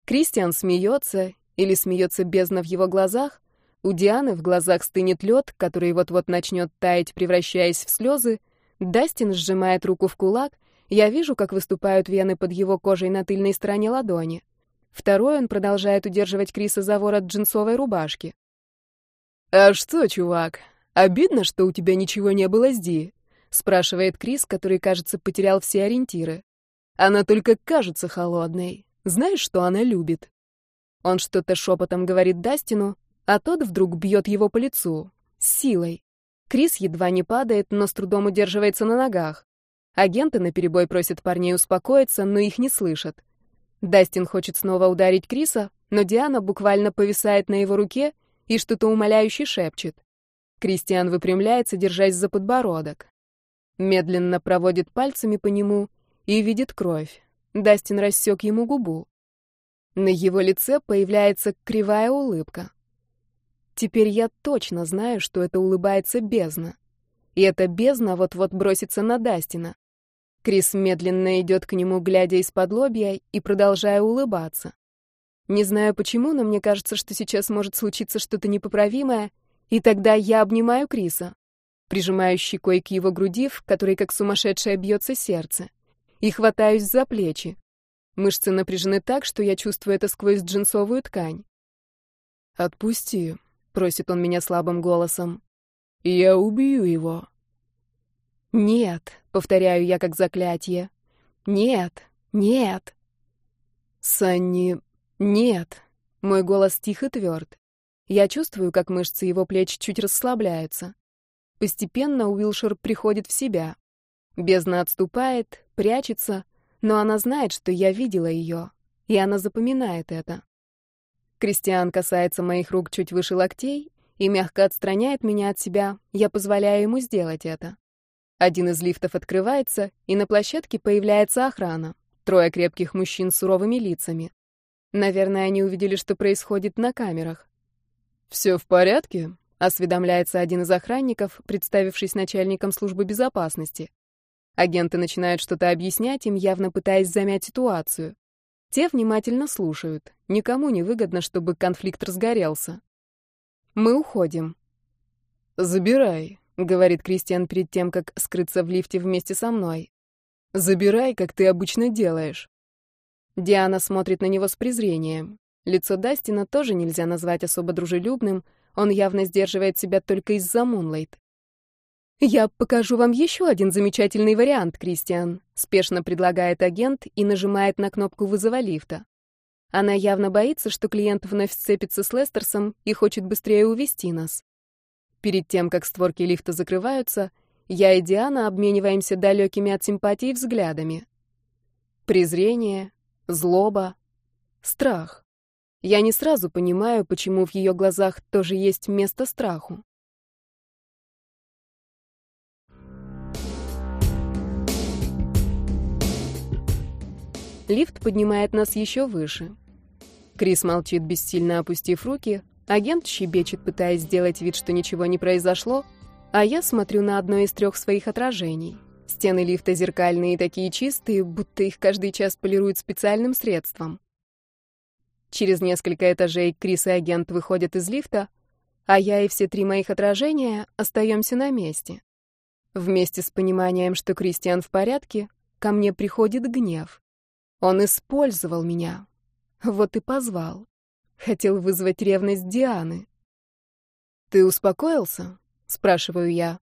Кристиан смеется, или смеется бездна в его глазах. У Дианы в глазах стынет лед, который вот-вот начнет таять, превращаясь в слезы. Дастин сжимает руку в кулак. Я вижу, как выступают вены под его кожей на тыльной стороне ладони. Второй он продолжает удерживать Криса за ворот джинсовой рубашки. «А что, чувак, обидно, что у тебя ничего не было с Ди?» — спрашивает Крис, который, кажется, потерял все ориентиры. «Она только кажется холодной. Знаешь, что она любит?» Он что-то шепотом говорит Дастину, а тот вдруг бьет его по лицу. С силой. Крис едва не падает, но с трудом удерживается на ногах. Агенты наперебой просят парней успокоиться, но их не слышат. Дастин хочет снова ударить Криса, но Диана буквально повисает на его руке и что-то умоляюще шепчет. Кристиан выпрямляется, держась за подбородок. Медленно проводит пальцами по нему и видит кровь. Дастин рассек ему губу. На его лице появляется кривая улыбка. Теперь я точно знаю, что это улыбается бездна. И эта бездна вот-вот бросится на Дастина. Крис медленно идет к нему, глядя из-под лобья и продолжая улыбаться. Не знаю почему, но мне кажется, что сейчас может случиться что-то непоправимое, и тогда я обнимаю Криса, прижимаю щекой к его груди, в которой как сумасшедшее бьется сердце, и хватаюсь за плечи. Мышцы напряжены так, что я чувствую это сквозь джинсовую ткань. «Отпусти», — просит он меня слабым голосом. «Я убью его». «Нет», — повторяю я как заклятие. «Нет, нет». «Санни, нет». Мой голос тих и тверд. Я чувствую, как мышцы его плеч чуть расслабляются. Постепенно Уилшер приходит в себя. Бездна отступает, прячется, но она знает, что я видела ее, и она запоминает это. Кристиан касается моих рук чуть выше локтей и мягко отстраняет меня от себя, я позволяю ему сделать это. Один из лифтов открывается, и на площадке появляется охрана. Трое крепких мужчин с суровыми лицами. Наверное, они увидели, что происходит на камерах. «Все в порядке?» — осведомляется один из охранников, представившись начальником службы безопасности. Агенты начинают что-то объяснять им, явно пытаясь замять ситуацию. Те внимательно слушают. Никому не выгодно, чтобы конфликт разгорелся. Мы уходим. «Забирай», — говорит Кристиан перед тем, как скрыться в лифте вместе со мной. «Забирай, как ты обычно делаешь». Диана смотрит на него с презрением. Лицо Дастина тоже нельзя назвать особо дружелюбным, он явно сдерживает себя только из-за Мунлайт. «Я покажу вам еще один замечательный вариант, Кристиан», — спешно предлагает агент и нажимает на кнопку вызова лифта. Она явно боится, что клиент вновь сцепится с Лестерсом и хочет быстрее увести нас. Перед тем, как створки лифта закрываются, я и Диана обмениваемся далекими от симпатии взглядами. Презрение, злоба, страх. Я не сразу понимаю, почему в ее глазах тоже есть место страху. Лифт поднимает нас еще выше. Крис молчит, бессильно опустив руки. Агент щебечет, пытаясь сделать вид, что ничего не произошло, а я смотрю на одно из трех своих отражений. Стены лифта зеркальные и такие чистые, будто их каждый час полируют специальным средством. Через несколько этажей Крис и агент выходят из лифта, а я и все три моих отражения остаемся на месте. Вместе с пониманием, что Кристиан в порядке, ко мне приходит гнев. Он использовал меня. Вот и позвал. Хотел вызвать ревность Дианы. «Ты успокоился?» — спрашиваю я.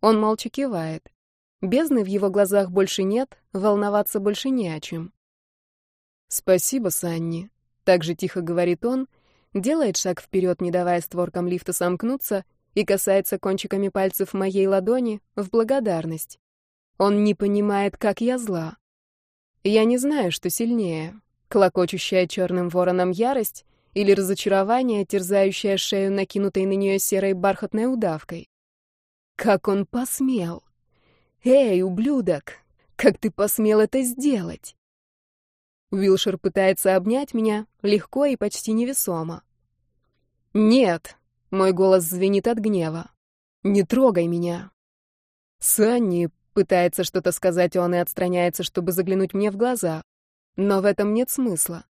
Он молча кивает. Бездны в его глазах больше нет, волноваться больше не о чем. «Спасибо, Санни», — так же тихо говорит он, Делает шаг вперед, не давая створкам лифта сомкнуться, и касается кончиками пальцев моей ладони в благодарность. Он не понимает, как я зла. Я не знаю, что сильнее — клокочущая черным вороном ярость или разочарование, терзающее шею, накинутой на нее серой бархатной удавкой. Как он посмел? Эй, ублюдок, как ты посмел это сделать? Уилшер пытается обнять меня легко и почти невесомо. «Нет!» — мой голос звенит от гнева. «Не трогай меня!» «Санни!» — пытается что-то сказать он и отстраняется, чтобы заглянуть мне в глаза. Но в этом нет смысла.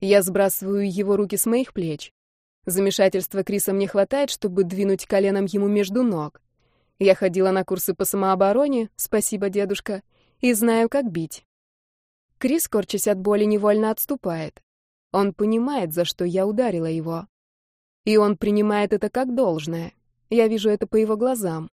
Я сбрасываю его руки с моих плеч. Замешательства Криса мне хватает, чтобы двинуть коленом ему между ног. Я ходила на курсы по самообороне, спасибо, дедушка, и знаю, как бить. Крис, корчась от боли, невольно отступает. Он понимает, за что я ударила его. И он принимает это как должное. Я вижу это по его глазам.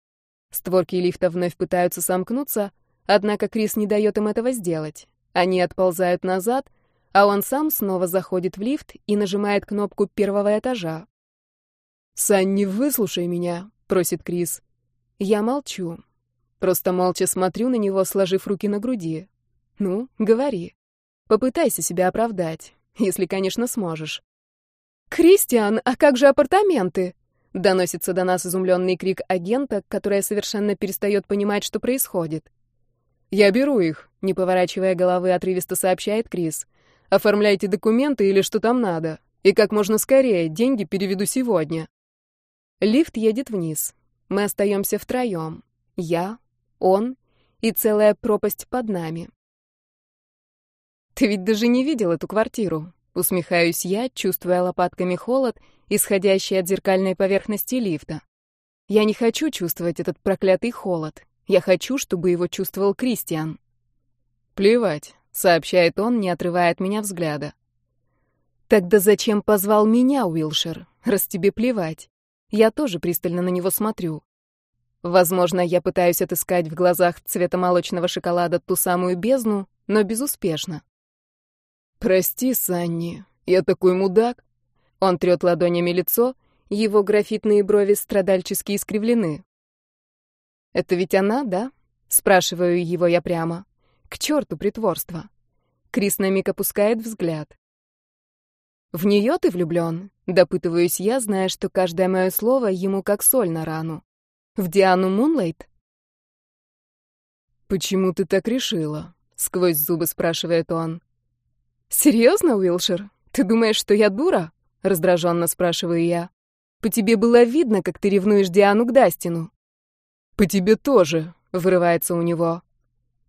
Створки лифта вновь пытаются сомкнуться, однако Крис не дает им этого сделать. Они отползают назад, а он сам снова заходит в лифт и нажимает кнопку первого этажа. «Санни, выслушай меня», — просит Крис. Я молчу. Просто молча смотрю на него, сложив руки на груди. Ну, говори. Попытайся себя оправдать, если, конечно, сможешь. «Кристиан, а как же апартаменты?» Доносится до нас изумленный крик агента, которая совершенно перестает понимать, что происходит. «Я беру их», — не поворачивая головы, отрывисто сообщает Крис. «Оформляйте документы или что там надо. И как можно скорее, деньги переведу сегодня». Лифт едет вниз. Мы остаемся втроем. Я, он и целая пропасть под нами. Ты ведь даже не видел эту квартиру. Усмехаюсь я, чувствуя лопатками холод, исходящий от зеркальной поверхности лифта. Я не хочу чувствовать этот проклятый холод. Я хочу, чтобы его чувствовал Кристиан. Плевать, сообщает он, не отрывая от меня взгляда. Тогда зачем позвал меня, Уилшер? Раз тебе плевать. Я тоже пристально на него смотрю. Возможно, я пытаюсь отыскать в глазах цвета молочного шоколада ту самую бездну, но безуспешно. «Прости, Санни, я такой мудак». Он трет ладонями лицо, его графитные брови страдальчески искривлены. «Это ведь она, да?» — спрашиваю его я прямо. «К черту притворство». Крис на миг опускает взгляд. «В нее ты влюблен?» — допытываюсь я, зная, что каждое мое слово ему как соль на рану. «В Диану Мунлайт?» «Почему ты так решила?» — сквозь зубы спрашивает он. «Серьезно, Уилшер? Ты думаешь, что я дура?» — раздраженно спрашиваю я. «По тебе было видно, как ты ревнуешь Диану к Дастину». «По тебе тоже», — вырывается у него.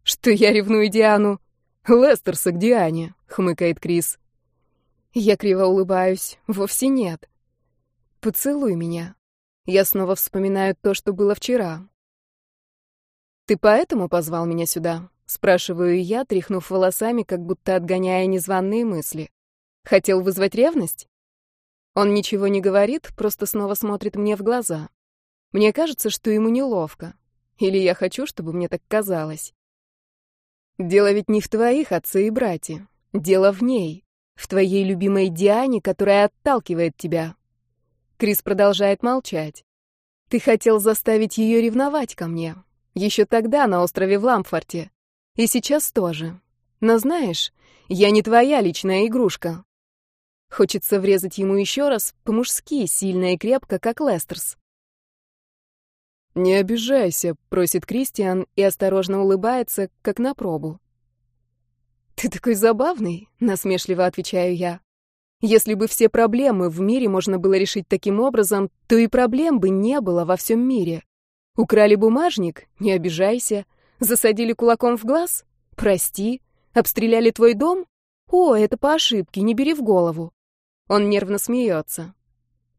«Что я ревную Диану?» «Лестерса к Диане», — хмыкает Крис. Я криво улыбаюсь. Вовсе нет. «Поцелуй меня». Я снова вспоминаю то, что было вчера. «Ты поэтому позвал меня сюда?» Спрашиваю я, тряхнув волосами, как будто отгоняя незваные мысли. Хотел вызвать ревность? Он ничего не говорит, просто снова смотрит мне в глаза. Мне кажется, что ему неловко. Или я хочу, чтобы мне так казалось. Дело ведь не в твоих отце и брате. Дело в ней. В твоей любимой Диане, которая отталкивает тебя. Крис продолжает молчать. Ты хотел заставить ее ревновать ко мне. Еще тогда на острове в Ламфорте. И сейчас тоже. Но знаешь, я не твоя личная игрушка. Хочется врезать ему еще раз, по-мужски, сильно и крепко, как Лестерс. «Не обижайся», — просит Кристиан и осторожно улыбается, как на пробу. «Ты такой забавный», — насмешливо отвечаю я. «Если бы все проблемы в мире можно было решить таким образом, то и проблем бы не было во всем мире. Украли бумажник — не обижайся. Засадили кулаком в глаз? Прости. Обстреляли твой дом? О, это по ошибке, не бери в голову. Он нервно смеется.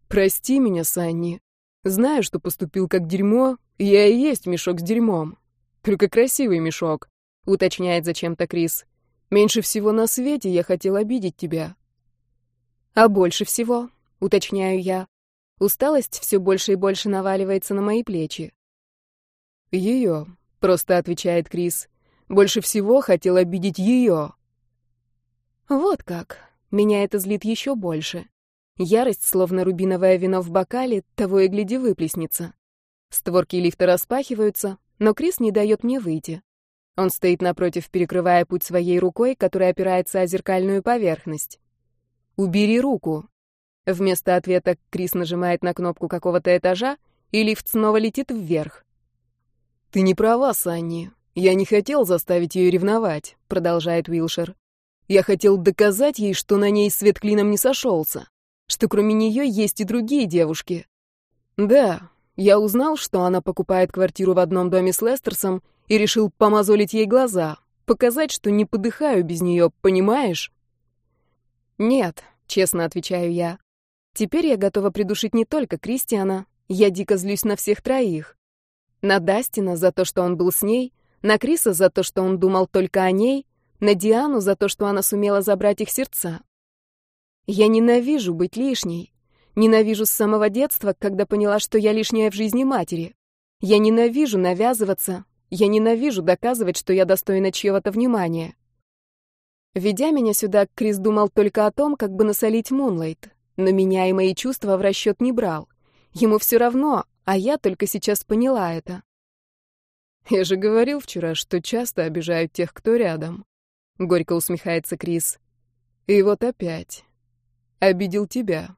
Прости меня, Санни. Знаю, что поступил как дерьмо, я и есть мешок с дерьмом. Только красивый мешок, уточняет зачем-то Крис. Меньше всего на свете я хотел обидеть тебя. А больше всего, уточняю я. Усталость все больше и больше наваливается на мои плечи. Ее, просто отвечает Крис. Больше всего хотел обидеть ее. Вот как. Меня это злит еще больше. Ярость, словно рубиновое вино в бокале, того и гляди выплеснется. Створки лифта распахиваются, но Крис не дает мне выйти. Он стоит напротив, перекрывая путь своей рукой, которая опирается о зеркальную поверхность. «Убери руку!» Вместо ответа Крис нажимает на кнопку какого-то этажа, и лифт снова летит вверх. «Ты не права, Санни. Я не хотел заставить ее ревновать», — продолжает Уилшер. «Я хотел доказать ей, что на ней свет клином не сошелся, что кроме нее есть и другие девушки. Да, я узнал, что она покупает квартиру в одном доме с Лестерсом и решил помазолить ей глаза, показать, что не подыхаю без нее, понимаешь?» «Нет», — честно отвечаю я. «Теперь я готова придушить не только Кристиана, я дико злюсь на всех троих. На Дастина за то, что он был с ней, на Криса за то, что он думал только о ней, на Диану за то, что она сумела забрать их сердца. Я ненавижу быть лишней. Ненавижу с самого детства, когда поняла, что я лишняя в жизни матери. Я ненавижу навязываться. Я ненавижу доказывать, что я достойна чьего-то внимания. Ведя меня сюда, Крис думал только о том, как бы насолить Мунлайт. Но меня и мои чувства в расчет не брал. Ему все равно, а я только сейчас поняла это. Я же говорил вчера, что часто обижают тех, кто рядом. Горько усмехается Крис. И вот опять. Обидел тебя.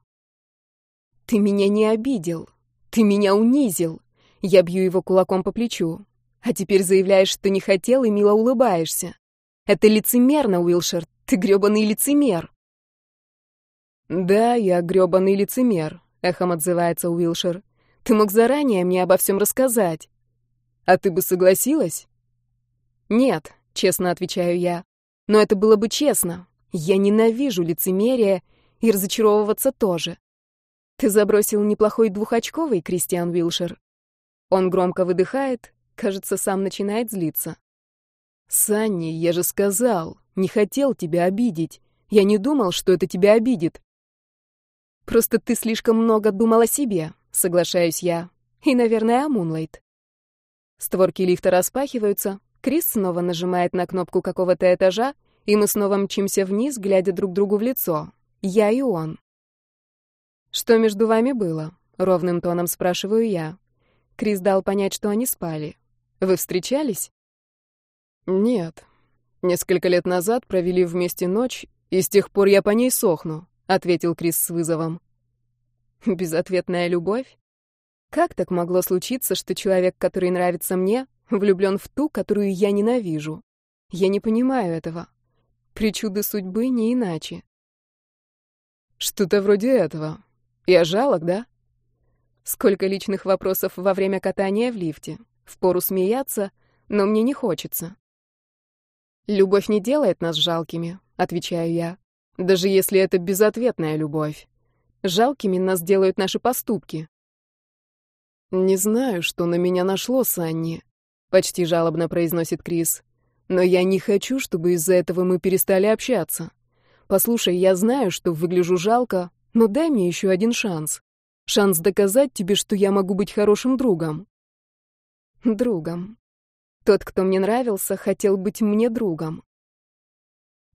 Ты меня не обидел. Ты меня унизил. Я бью его кулаком по плечу. А теперь заявляешь, что не хотел и мило улыбаешься. Это лицемерно, Уилшер. Ты грёбаный лицемер. Да, я грёбаный лицемер, эхом отзывается Уилшер. Ты мог заранее мне обо всем рассказать. А ты бы согласилась? Нет, честно отвечаю я. Но это было бы честно. Я ненавижу лицемерие и разочаровываться тоже. Забросил неплохой двухочковый, Кристиан Уилшер. Он громко выдыхает, кажется, сам начинает злиться. Санни, я же сказал, не хотел тебя обидеть. Я не думал, что это тебя обидит. Просто ты слишком много думал о себе, соглашаюсь я. И, наверное, о Мунлайт. Створки лифта распахиваются, Крис снова нажимает на кнопку какого-то этажа, и мы снова мчимся вниз, глядя друг другу в лицо. Я и он. «Что между вами было?» — ровным тоном спрашиваю я. Крис дал понять, что они спали. «Вы встречались?» «Нет. Несколько лет назад провели вместе ночь, и с тех пор я по ней сохну», — ответил Крис с вызовом. Безответная любовь? Как так могло случиться, что человек, который нравится мне, влюблен в ту, которую я ненавижу? Я не понимаю этого. Причуды судьбы не иначе. Что-то вроде этого. Я жалок, да? Сколько личных вопросов во время катания в лифте. Впору смеяться, но мне не хочется. Любовь не делает нас жалкими, отвечаю я. Даже если это безответная любовь. Жалкими нас делают наши поступки. «Не знаю, что на меня нашло, Санни», — почти жалобно произносит Крис. «Но я не хочу, чтобы из-за этого мы перестали общаться. Послушай, я знаю, что выгляжу жалко, но дай мне еще один шанс. Шанс доказать тебе, что я могу быть хорошим другом». Другом. Тот, кто мне нравился, хотел быть мне другом.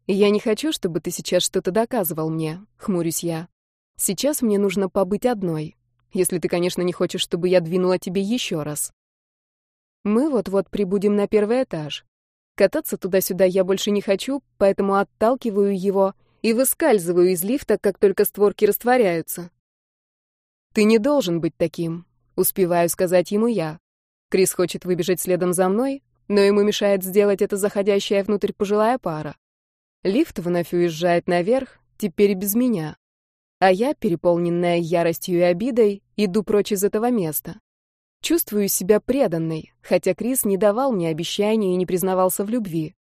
«Я не хочу, чтобы ты сейчас что-то доказывал мне», — хмурюсь я. Сейчас мне нужно побыть одной. Если ты, конечно, не хочешь, чтобы я двинула тебе еще раз. Мы вот-вот прибудем на первый этаж. Кататься туда-сюда я больше не хочу, поэтому отталкиваю его и выскальзываю из лифта, как только створки растворяются. Ты не должен быть таким, успеваю сказать ему я. Крис хочет выбежать следом за мной, но ему мешает сделать это заходящая внутрь пожилая пара. Лифт вновь уезжает наверх, теперь без меня. А я, переполненная яростью и обидой, иду прочь из этого места. Чувствую себя преданной, хотя Крис не давал мне обещаний и не признавался в любви.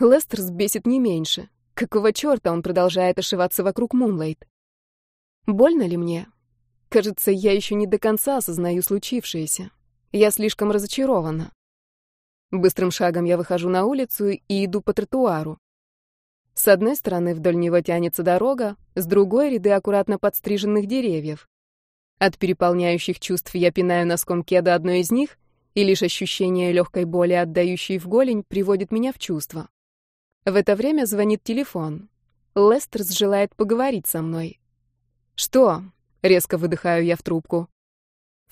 Лестер сбесит не меньше. Какого черта он продолжает ошиваться вокруг Мунлайт? Больно ли мне? Кажется, я еще не до конца осознаю случившееся. Я слишком разочарована. Быстрым шагом я выхожу на улицу и иду по тротуару. С одной стороны вдоль него тянется дорога, с другой — ряды аккуратно подстриженных деревьев. От переполняющих чувств я пинаю носком кеда одно из них, и лишь ощущение легкой боли, отдающей в голень, приводит меня в чувство. В это время звонит телефон. Лестер желает поговорить со мной. «Что?» — резко выдыхаю я в трубку.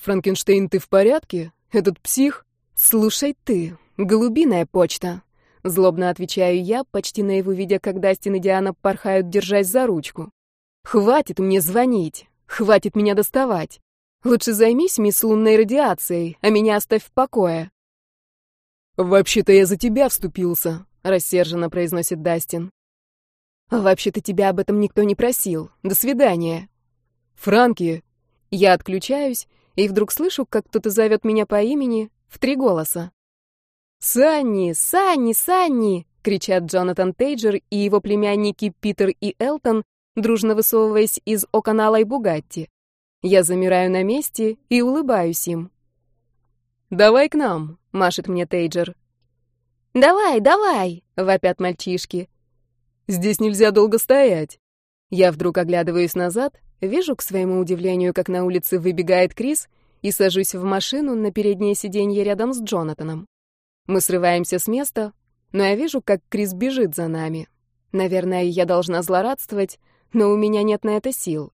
«Франкенштейн, ты в порядке? Этот псих?» «Слушай ты, голубиная почта!» Злобно отвечаю я, почти наяву видя, как Дастин и Диана порхают, держась за ручку. «Хватит мне звонить! Хватит меня доставать! Лучше займись мисс лунной радиацией, а меня оставь в покое!» «Вообще-то я за тебя вступился», — рассерженно произносит Дастин. «Вообще-то тебя об этом никто не просил. До свидания». «Франки!» Я отключаюсь, и вдруг слышу, как кто-то зовет меня по имени в три голоса. «Санни! Санни! Санни!» — кричат Джонатан Тейджер и его племянники Питер и Элтон, дружно высовываясь из окна и Бугатти. Я замираю на месте и улыбаюсь им. «Давай к нам», — машет мне Тейджер. «Давай, давай!» — вопят мальчишки. «Здесь нельзя долго стоять». Я вдруг оглядываюсь назад, вижу, к своему удивлению, как на улице выбегает Крис, и сажусь в машину на переднее сиденье рядом с Джонатаном. Мы срываемся с места, но я вижу, как Крис бежит за нами. Наверное, я должна злорадствовать, но у меня нет на это сил.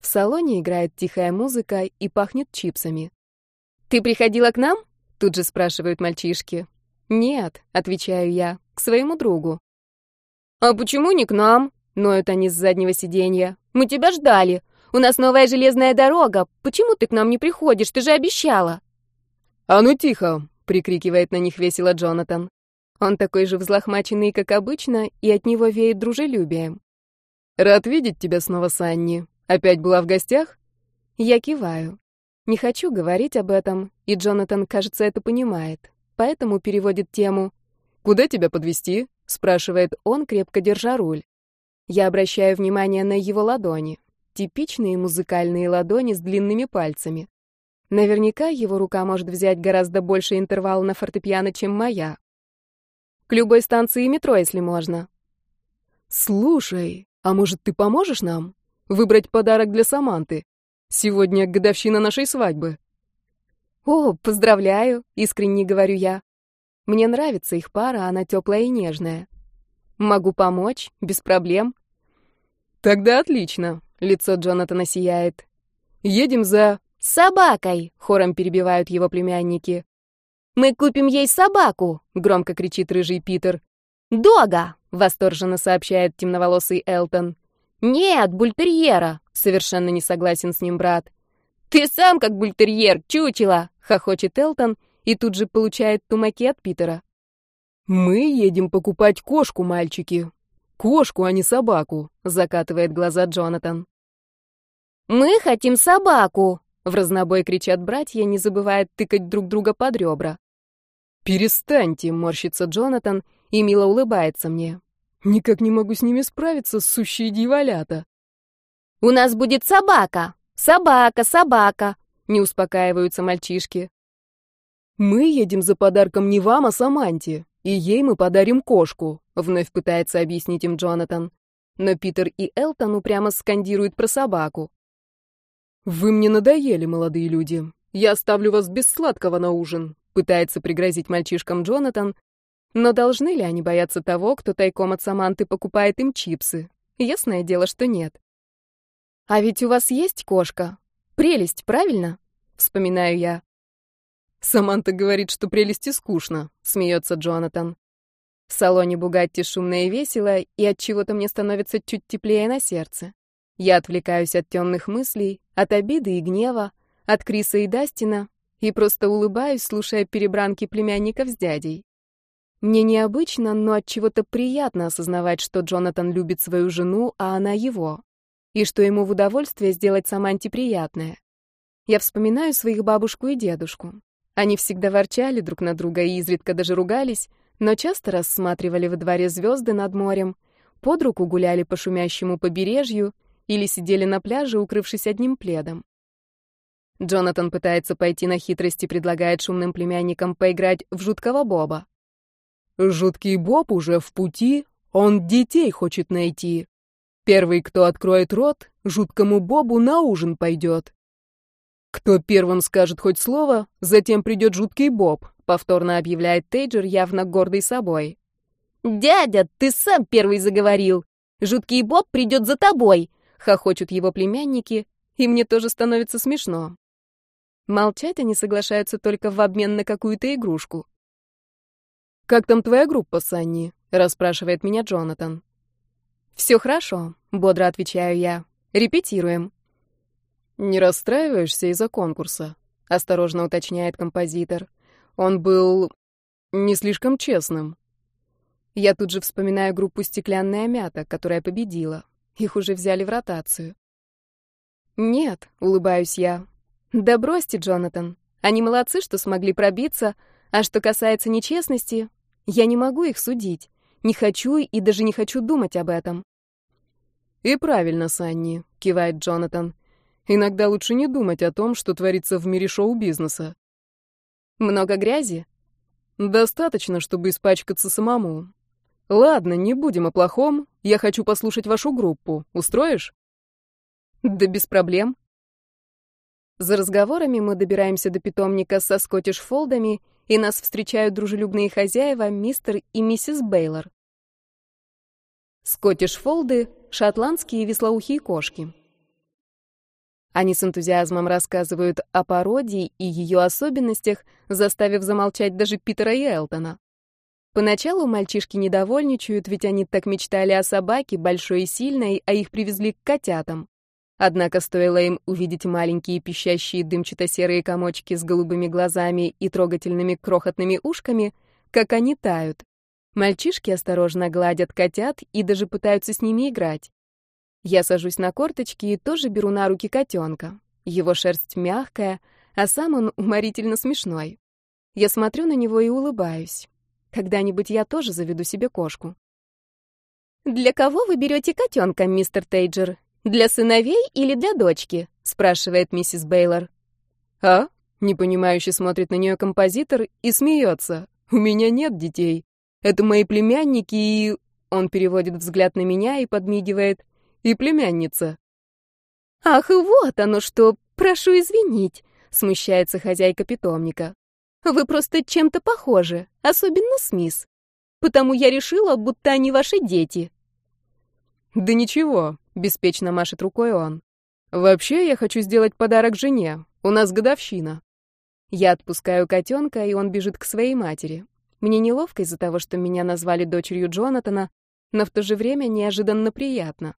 В салоне играет тихая музыка и пахнет чипсами. «Ты приходила к нам?» — тут же спрашивают мальчишки. «Нет», — отвечаю я, — «к своему другу». «А почему не к нам?» — ноют они с заднего сиденья. «Мы тебя ждали. У нас новая железная дорога. Почему ты к нам не приходишь? Ты же обещала». «А ну тихо!» прикрикивает на них весело Джонатан. Он такой же взлохмаченный, как обычно, и от него веет дружелюбием. «Рад видеть тебя снова, Санни. Опять была в гостях?» Я киваю. Не хочу говорить об этом, и Джонатан, кажется, это понимает, поэтому переводит тему. «Куда тебя подвести? спрашивает он, крепко держа руль. Я обращаю внимание на его ладони. Типичные музыкальные ладони с длинными пальцами. Наверняка его рука может взять гораздо больше интервал на фортепиано, чем моя. К любой станции метро, если можно. Слушай, а может, ты поможешь нам выбрать подарок для Саманты? Сегодня годовщина нашей свадьбы. О, поздравляю, искренне говорю я. Мне нравится их пара, она теплая и нежная. Могу помочь, без проблем. Тогда отлично, лицо Джонатана сияет. Едем за «С собакой!» — хором перебивают его племянники. «Мы купим ей собаку!» — громко кричит рыжий Питер. «Дога!» — восторженно сообщает темноволосый Элтон. «Нет, бультерьера!» — совершенно не согласен с ним брат. «Ты сам как бультерьер, чучело!» — хохочет Элтон и тут же получает тумаки от Питера. «Мы едем покупать кошку, мальчики. Кошку, а не собаку», — закатывает глаза Джонатан. «Мы хотим собаку», в разнобой кричат братья, не забывая тыкать друг друга под ребра. «Перестаньте!» — морщится Джонатан и мило улыбается мне. «Никак не могу с ними справиться, сущие дьяволята!» «У нас будет собака! Собака, собака!» — не успокаиваются мальчишки. «Мы едем за подарком не вам, а Саманте, и ей мы подарим кошку», — вновь пытается объяснить им Джонатан. Но Питер и Элтон упрямо скандируют про собаку. «Вы мне надоели, молодые люди. Я оставлю вас без сладкого на ужин», — пытается пригрозить мальчишкам Джонатан. Но должны ли они бояться того, кто тайком от Саманты покупает им чипсы? Ясное дело, что нет. «А ведь у вас есть кошка? Прелесть, правильно?» — вспоминаю я. «Саманта говорит, что прелести скучно», — смеется Джонатан. В салоне Бугатти шумно и весело, и от чего то мне становится чуть теплее на сердце. Я отвлекаюсь от темных мыслей, от обиды и гнева, от Криса и Дастина и просто улыбаюсь, слушая перебранки племянников с дядей. Мне необычно, но от чего-то приятно осознавать, что Джонатан любит свою жену, а она его, и что ему в удовольствие сделать Саманте приятное. Я вспоминаю своих бабушку и дедушку. Они всегда ворчали друг на друга и изредка даже ругались, но часто рассматривали во дворе звезды над морем, под руку гуляли по шумящему побережью или сидели на пляже, укрывшись одним пледом. Джонатан пытается пойти на хитрость и предлагает шумным племянникам поиграть в жуткого Боба. «Жуткий Боб уже в пути, он детей хочет найти. Первый, кто откроет рот, жуткому Бобу на ужин пойдет. Кто первым скажет хоть слово, затем придет жуткий Боб», повторно объявляет Тейджер, явно гордый собой. «Дядя, ты сам первый заговорил. Жуткий Боб придет за тобой. хохочут его племянники, и мне тоже становится смешно. Молчать они соглашаются только в обмен на какую-то игрушку. «Как там твоя группа, Санни?» — расспрашивает меня Джонатан. «Все хорошо», — бодро отвечаю я. «Репетируем». «Не расстраиваешься из-за конкурса?» — осторожно уточняет композитор. «Он был не слишком честным». Я тут же вспоминаю группу «Стеклянная мята», которая победила. Их уже взяли в ротацию. «Нет», — улыбаюсь я. «Да бросьте, Джонатан. Они молодцы, что смогли пробиться, а что касается нечестности, я не могу их судить. Не хочу и даже не хочу думать об этом». «И правильно, Санни», — кивает Джонатан. «Иногда лучше не думать о том, что творится в мире шоу-бизнеса». «Много грязи?» «Достаточно, чтобы испачкаться самому. Ладно, не будем о плохом. Я хочу послушать вашу группу. Устроишь? Да без проблем. За разговорами мы добираемся до питомника со скотиш-фолдами, и нас встречают дружелюбные хозяева, мистер и миссис Бейлор. Скотиш-фолды — шотландские веслоухие кошки. Они с энтузиазмом рассказывают о породе и ее особенностях, заставив замолчать даже Питера и Элтона. Поначалу мальчишки недовольничают, ведь они так мечтали о собаке, большой и сильной, а их привезли к котятам. Однако стоило им увидеть маленькие пищащие дымчато-серые комочки с голубыми глазами и трогательными крохотными ушками, как они тают. Мальчишки осторожно гладят котят и даже пытаются с ними играть. Я сажусь на корточки и тоже беру на руки котенка. Его шерсть мягкая, а сам он уморительно смешной. Я смотрю на него и улыбаюсь. Когда-нибудь я тоже заведу себе кошку. «Для кого вы берете котенка, мистер Тейджер? Для сыновей или для дочки?» — спрашивает миссис Бейлор. «А?» — непонимающе смотрит на нее композитор и смеется. «У меня нет детей. Это мои племянники и...» Он переводит взгляд на меня и подмигивает. «И племянница». «Ах, вот оно что! Прошу извинить!» — смущается хозяйка питомника. Вы просто чем-то похожи, особенно с мисс. Потому я решила, будто они ваши дети». «Да ничего», — беспечно машет рукой он. «Вообще, я хочу сделать подарок жене. У нас годовщина». Я отпускаю котенка, и он бежит к своей матери. Мне неловко из-за того, что меня назвали дочерью Джонатана, но в то же время неожиданно приятно.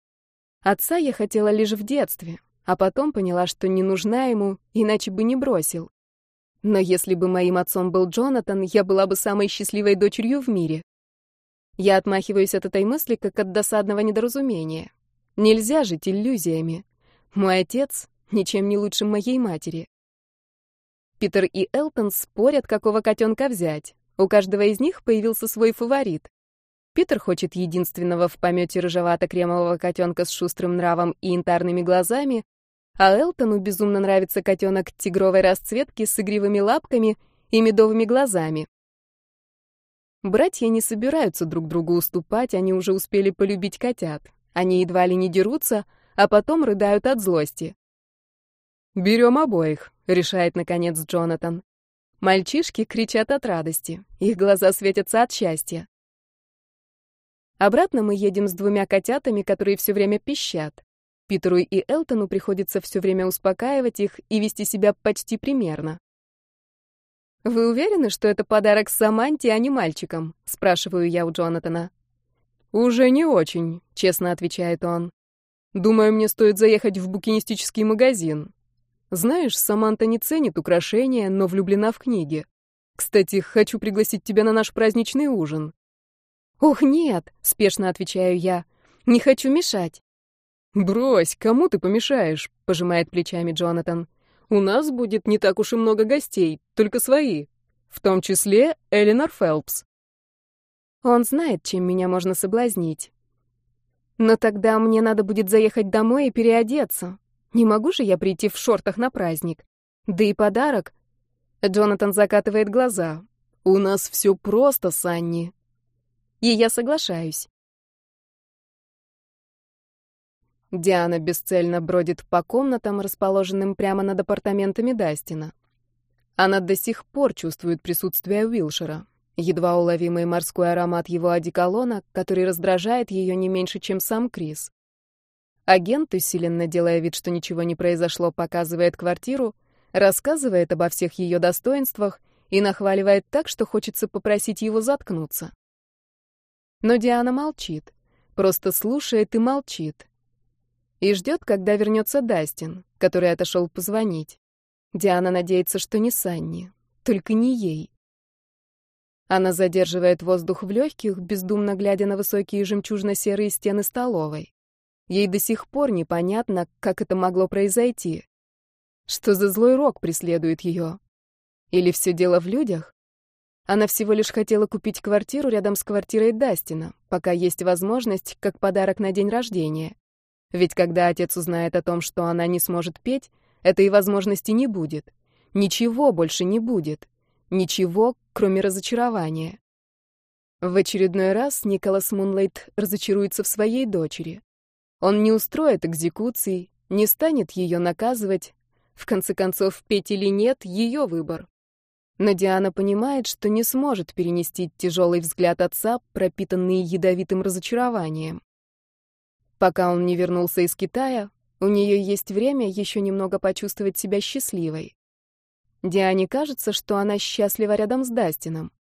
Отца я хотела лишь в детстве, а потом поняла, что не нужна ему, иначе бы не бросил. Но если бы моим отцом был Джонатан, я была бы самой счастливой дочерью в мире. Я отмахиваюсь от этой мысли, как от досадного недоразумения. Нельзя жить иллюзиями. Мой отец ничем не лучше моей матери. Питер и Элтон спорят, какого котенка взять. У каждого из них появился свой фаворит. Питер хочет единственного в помете рыжевато-кремового котенка с шустрым нравом и янтарными глазами, а Элтону безумно нравится котенок тигровой расцветки с игривыми лапками и медовыми глазами. Братья не собираются друг другу уступать, они уже успели полюбить котят. Они едва ли не дерутся, а потом рыдают от злости. «Берем обоих», — решает, наконец, Джонатан. Мальчишки кричат от радости, их глаза светятся от счастья. Обратно мы едем с двумя котятами, которые все время пищат. Питеру и Элтону приходится все время успокаивать их и вести себя почти примерно. «Вы уверены, что это подарок Саманте, а не мальчикам?» — спрашиваю я у Джонатана. «Уже не очень», — честно отвечает он. «Думаю, мне стоит заехать в букинистический магазин. Знаешь, Саманта не ценит украшения, но влюблена в книги. Кстати, хочу пригласить тебя на наш праздничный ужин». «Ох, нет», — спешно отвечаю я. «Не хочу мешать». «Брось, кому ты помешаешь?» — пожимает плечами Джонатан. «У нас будет не так уж и много гостей, только свои. В том числе Элинор Фелпс». Он знает, чем меня можно соблазнить. Но тогда мне надо будет заехать домой и переодеться. Не могу же я прийти в шортах на праздник. Да и подарок. Джонатан закатывает глаза. «У нас все просто, Санни». И я соглашаюсь. Диана бесцельно бродит по комнатам, расположенным прямо над апартаментами Дастина. Она до сих пор чувствует присутствие Уилшера, едва уловимый морской аромат его одеколона, который раздражает ее не меньше, чем сам Крис. Агент, усиленно делая вид, что ничего не произошло, показывает квартиру, рассказывает обо всех ее достоинствах и нахваливает так, что хочется попросить его заткнуться. Но Диана молчит, просто слушает и молчит. И ждет, когда вернется Дастин, который отошел позвонить. Диана надеется, что не Санни, только не ей. Она задерживает воздух в легких, бездумно глядя на высокие жемчужно-серые стены столовой. Ей до сих пор непонятно, как это могло произойти. Что за злой рок преследует ее? Или все дело в людях? Она всего лишь хотела купить квартиру рядом с квартирой Дастина, пока есть возможность, как подарок на день рождения. Ведь когда отец узнает о том, что она не сможет петь, этой возможности не будет. Ничего больше не будет. Ничего, кроме разочарования. В очередной раз Николас Мунлайт разочаруется в своей дочери. Он не устроит экзекуций, не станет ее наказывать. В конце концов, петь или нет — ее выбор. Но Диана понимает, что не сможет перенести тяжелый взгляд отца, пропитанный ядовитым разочарованием. Пока он не вернулся из Китая, у нее есть время еще немного почувствовать себя счастливой. Диане кажется, что она счастлива рядом с Дастином.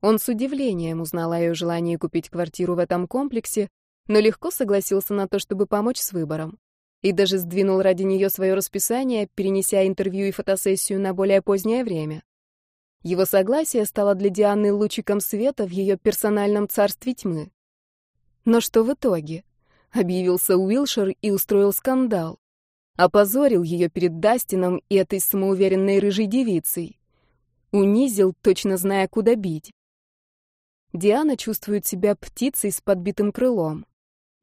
Он с удивлением узнал о ее желании купить квартиру в этом комплексе, но легко согласился на то, чтобы помочь с выбором и даже сдвинул ради нее свое расписание, перенеся интервью и фотосессию на более позднее время. Его согласие стало для Дианы лучиком света в ее персональном царстве тьмы. Но что в итоге? Объявился Уилшер и устроил скандал. Опозорил ее перед Дастином и этой самоуверенной рыжей девицей. Унизил, точно зная, куда бить. Диана чувствует себя птицей с подбитым крылом.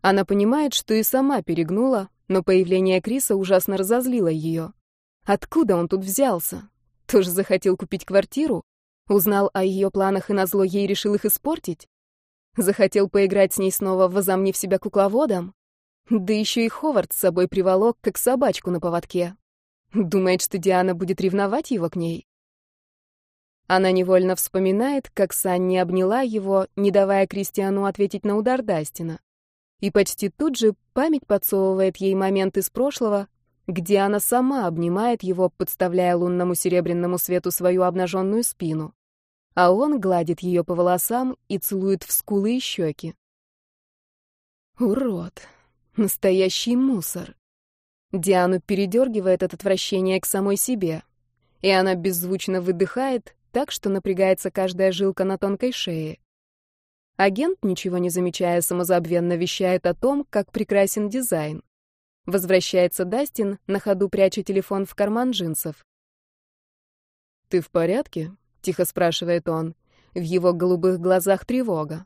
Она понимает, что и сама перегнула, но появление Криса ужасно разозлило ее. Откуда он тут взялся? Тоже захотел купить квартиру? Узнал о ее планах и назло ей решил их испортить? Захотел поиграть с ней снова, возомнив себя кукловодом? Да еще и Ховард с собой приволок, как собачку на поводке. Думает, что Диана будет ревновать его к ней? Она невольно вспоминает, как Санни обняла его, не давая Кристиану ответить на удар Дастина. И почти тут же память подсовывает ей момент из прошлого, где она сама обнимает его, подставляя лунному серебряному свету свою обнаженную спину. А он гладит ее по волосам и целует в скулы и щеки. Урод. Настоящий мусор. Диану передергивает от отвращения к самой себе. И она беззвучно выдыхает, так что напрягается каждая жилка на тонкой шее. Агент, ничего не замечая, самозабвенно вещает о том, как прекрасен дизайн. Возвращается Дастин, на ходу пряча телефон в карман джинсов. «Ты в порядке?» — тихо спрашивает он. В его голубых глазах тревога.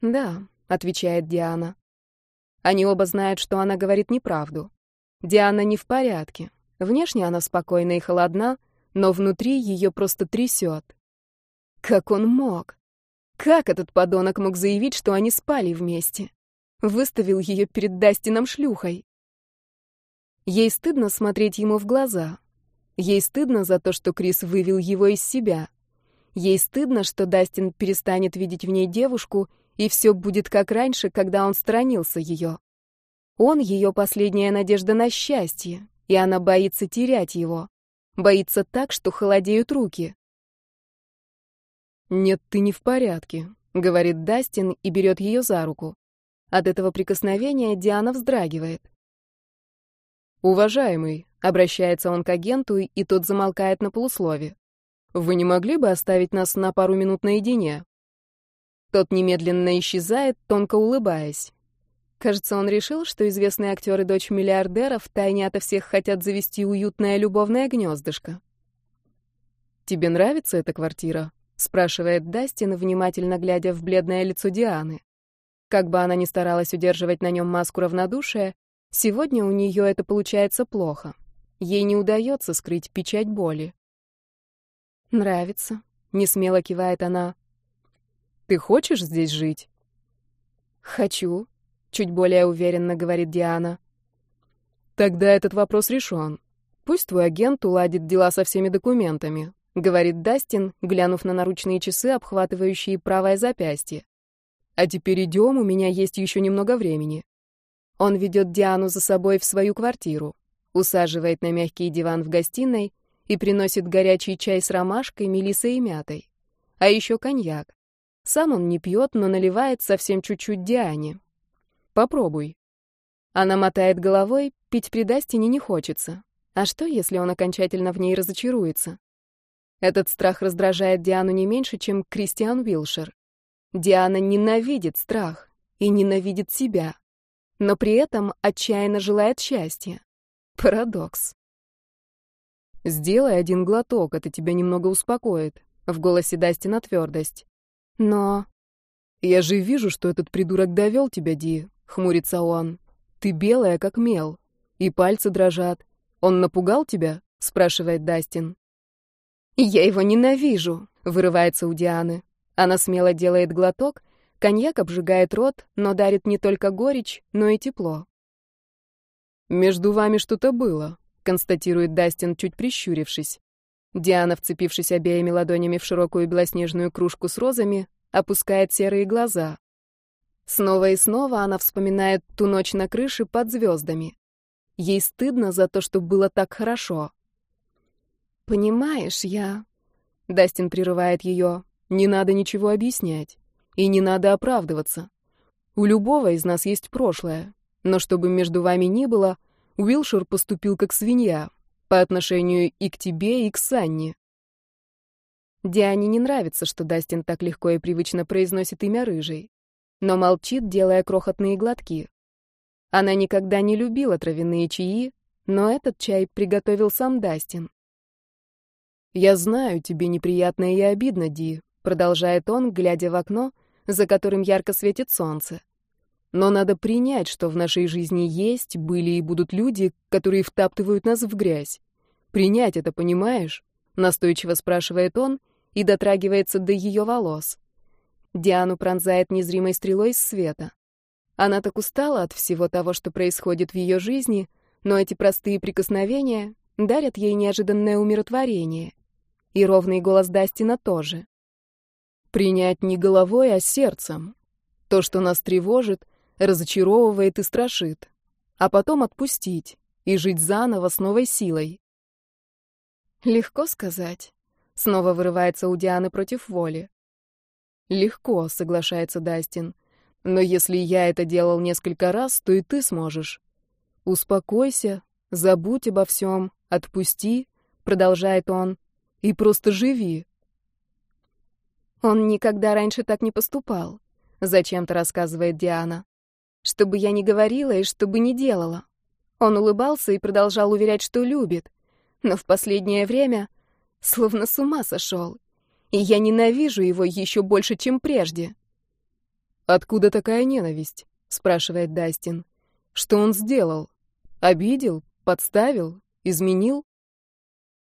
«Да», — отвечает Диана. Они оба знают, что она говорит неправду. Диана не в порядке. Внешне она спокойна и холодна, но внутри ее просто трясет. Как он мог? Как этот подонок мог заявить, что они спали вместе? Выставил ее перед Дастином шлюхой. Ей стыдно смотреть ему в глаза. Ей стыдно за то, что Крис вывел его из себя. Ей стыдно, что Дастин перестанет видеть в ней девушку, и все будет как раньше, когда он сторонился ее. Он — ее последняя надежда на счастье, и она боится терять его. Боится так, что холодеют руки. «Нет, ты не в порядке», — говорит Дастин и берет ее за руку. От этого прикосновения Диана вздрагивает. «Уважаемый», — обращается он к агенту, и тот замолкает на полуслове. «Вы не могли бы оставить нас на пару минут наедине?» Тот немедленно исчезает, тонко улыбаясь. Кажется, он решил, что известный актер и дочь миллиардера втайне ото всех хотят завести уютное любовное гнездышко. «Тебе нравится эта квартира?» спрашивает Дастин, внимательно глядя в бледное лицо Дианы. Как бы она ни старалась удерживать на нем маску равнодушия, сегодня у нее это получается плохо. Ей не удается скрыть печать боли. «Нравится», — несмело кивает она. «Ты хочешь здесь жить?» «Хочу», — чуть более уверенно говорит Диана. «Тогда этот вопрос решен. Пусть твой агент уладит дела со всеми документами. — говорит Дастин, глянув на наручные часы, обхватывающие правое запястье. «А теперь идем, у меня есть еще немного времени. Он ведет Диану за собой в свою квартиру, усаживает на мягкий диван в гостиной и приносит горячий чай с ромашкой, мелиссой и мятой. А еще коньяк. Сам он не пьет, но наливает совсем чуть-чуть Диане. Попробуй. Она мотает головой, пить при Дастине не хочется. А что, если он окончательно в ней разочаруется? Этот страх раздражает Диану не меньше, чем Кристиан Уилшер. Диана ненавидит страх и ненавидит себя, но при этом отчаянно желает счастья. Парадокс. «Сделай один глоток, это тебя немного успокоит», — в голосе Дастина твердость. «Но...» «Я же вижу, что этот придурок довел тебя, Ди», — хмурится он. «Ты белая, как мел, и пальцы дрожат. Он напугал тебя?» — спрашивает Дастин. «Я его ненавижу», — вырывается у Дианы. Она смело делает глоток, коньяк обжигает рот, но дарит не только горечь, но и тепло. «Между вами что-то было», — констатирует Дастин, чуть прищурившись. Диана, вцепившись обеими ладонями в широкую белоснежную кружку с розами, опускает серые глаза. Снова и снова она вспоминает ту ночь на крыше под звездами. Ей стыдно за то, что было так хорошо. «Понимаешь, я...» Дастин прерывает ее. «Не надо ничего объяснять. И не надо оправдываться. У любого из нас есть прошлое. Но чтобы между вами ни было, Уилшер поступил как свинья. По отношению и к тебе, и к Санне». Диане не нравится, что Дастин так легко и привычно произносит имя Рыжий. Но молчит, делая крохотные глотки. Она никогда не любила травяные чаи, но этот чай приготовил сам Дастин. «Я знаю, тебе неприятно и обидно, Ди», — продолжает он, глядя в окно, за которым ярко светит солнце. «Но надо принять, что в нашей жизни есть, были и будут люди, которые втаптывают нас в грязь. Принять это, понимаешь?» — настойчиво спрашивает он и дотрагивается до ее волос. Диану пронзает незримой стрелой света. Она так устала от всего того, что происходит в ее жизни, но эти простые прикосновения дарят ей неожиданное умиротворение. И ровный голос Дастина тоже. Принять не головой, а сердцем. То, что нас тревожит, разочаровывает и страшит. А потом отпустить и жить заново с новой силой. Легко сказать. Снова вырывается у Дианы против воли. Легко, соглашается Дастин. Но если я это делал несколько раз, то и ты сможешь. Успокойся, забудь обо всем, отпусти, продолжает он, и просто живи. Он никогда раньше так не поступал, зачем-то рассказывает Диана. Что бы я ни говорила и что бы ни делала. Он улыбался и продолжал уверять, что любит. Но в последнее время словно с ума сошел. И я ненавижу его еще больше, чем прежде. «Откуда такая ненависть?» — спрашивает Дастин. «Что он сделал? Обидел? Подставил? Изменил?»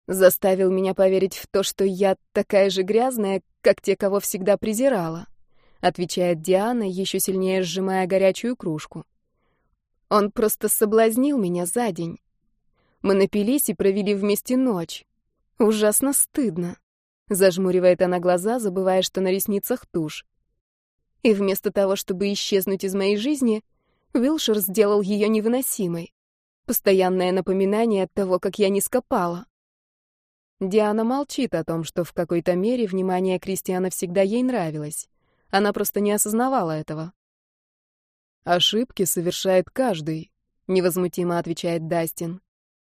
Заставил меня поверить в то, что я такая же грязная, как те, кого всегда презирала, отвечает Диана, еще сильнее сжимая горячую кружку. Он просто соблазнил меня за день. Мы напились и провели вместе ночь. Ужасно стыдно. Зажмуривает она глаза, забывая, что на ресницах тушь. И вместо того, чтобы исчезнуть из моей жизни, Уилшер сделал ее невыносимой. Постоянное напоминание того, как я не скопала. Диана молчит о том, что в какой-то мере внимание Кристиана всегда ей нравилось. Она просто не осознавала этого. «Ошибки совершает каждый», — невозмутимо отвечает Дастин.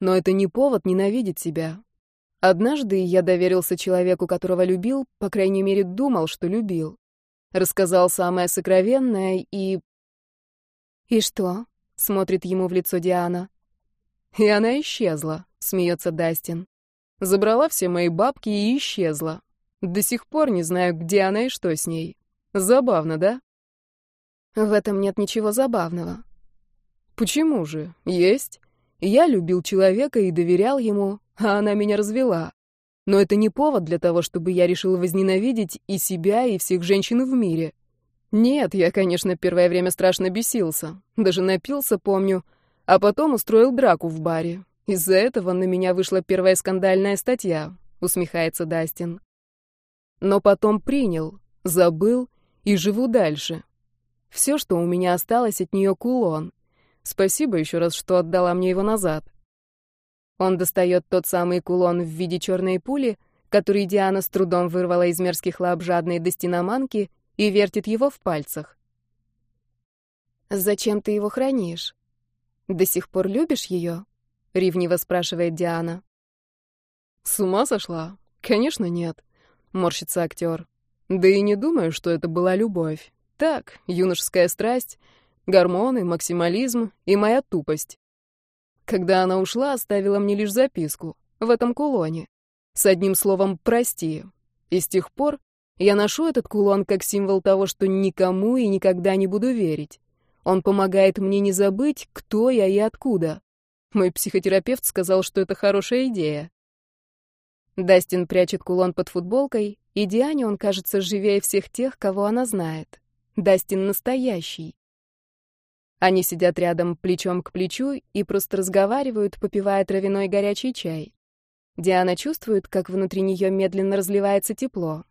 «Но это не повод ненавидеть себя. Однажды я доверился человеку, которого любил, по крайней мере, думал, что любил. Рассказал самое сокровенное и...» «И что?» — смотрит ему в лицо Диана. «И она исчезла», — смеется Дастин. Забрала все мои бабки и исчезла. До сих пор не знаю, где она и что с ней. Забавно, да? В этом нет ничего забавного. Почему же? Есть. Я любил человека и доверял ему, а она меня развела. Но это не повод для того, чтобы я решил возненавидеть и себя, и всех женщин в мире. Нет, я, конечно, первое время страшно бесился. Даже напился, помню. А потом устроил драку в баре. Из-за этого на меня вышла первая скандальная статья, усмехается Дастин. Но потом принял, забыл и живу дальше. Все, что у меня осталось от нее кулон. Спасибо еще раз, что отдала мне его назад. Он достает тот самый кулон в виде черной пули, который Диана с трудом вырвала из мерзких лап жадной достиноманки и вертит его в пальцах. «Зачем ты его хранишь? До сих пор любишь ее?» — ревниво спрашивает Диана. «С ума сошла? Конечно, нет», — морщится актер. «Да и не думаю, что это была любовь. Так, юношеская страсть, гормоны, максимализм и моя тупость. Когда она ушла, оставила мне лишь записку в этом кулоне с одним словом «прости». И с тех пор я ношу этот кулон как символ того, что никому и никогда не буду верить. Он помогает мне не забыть, кто я и откуда. Мой психотерапевт сказал, что это хорошая идея. Дастин прячет кулон под футболкой, и Диане он кажется живее всех тех, кого она знает. Дастин настоящий. Они сидят рядом плечом к плечу и просто разговаривают, попивая травяной горячий чай. Диана чувствует, как внутри нее медленно разливается тепло.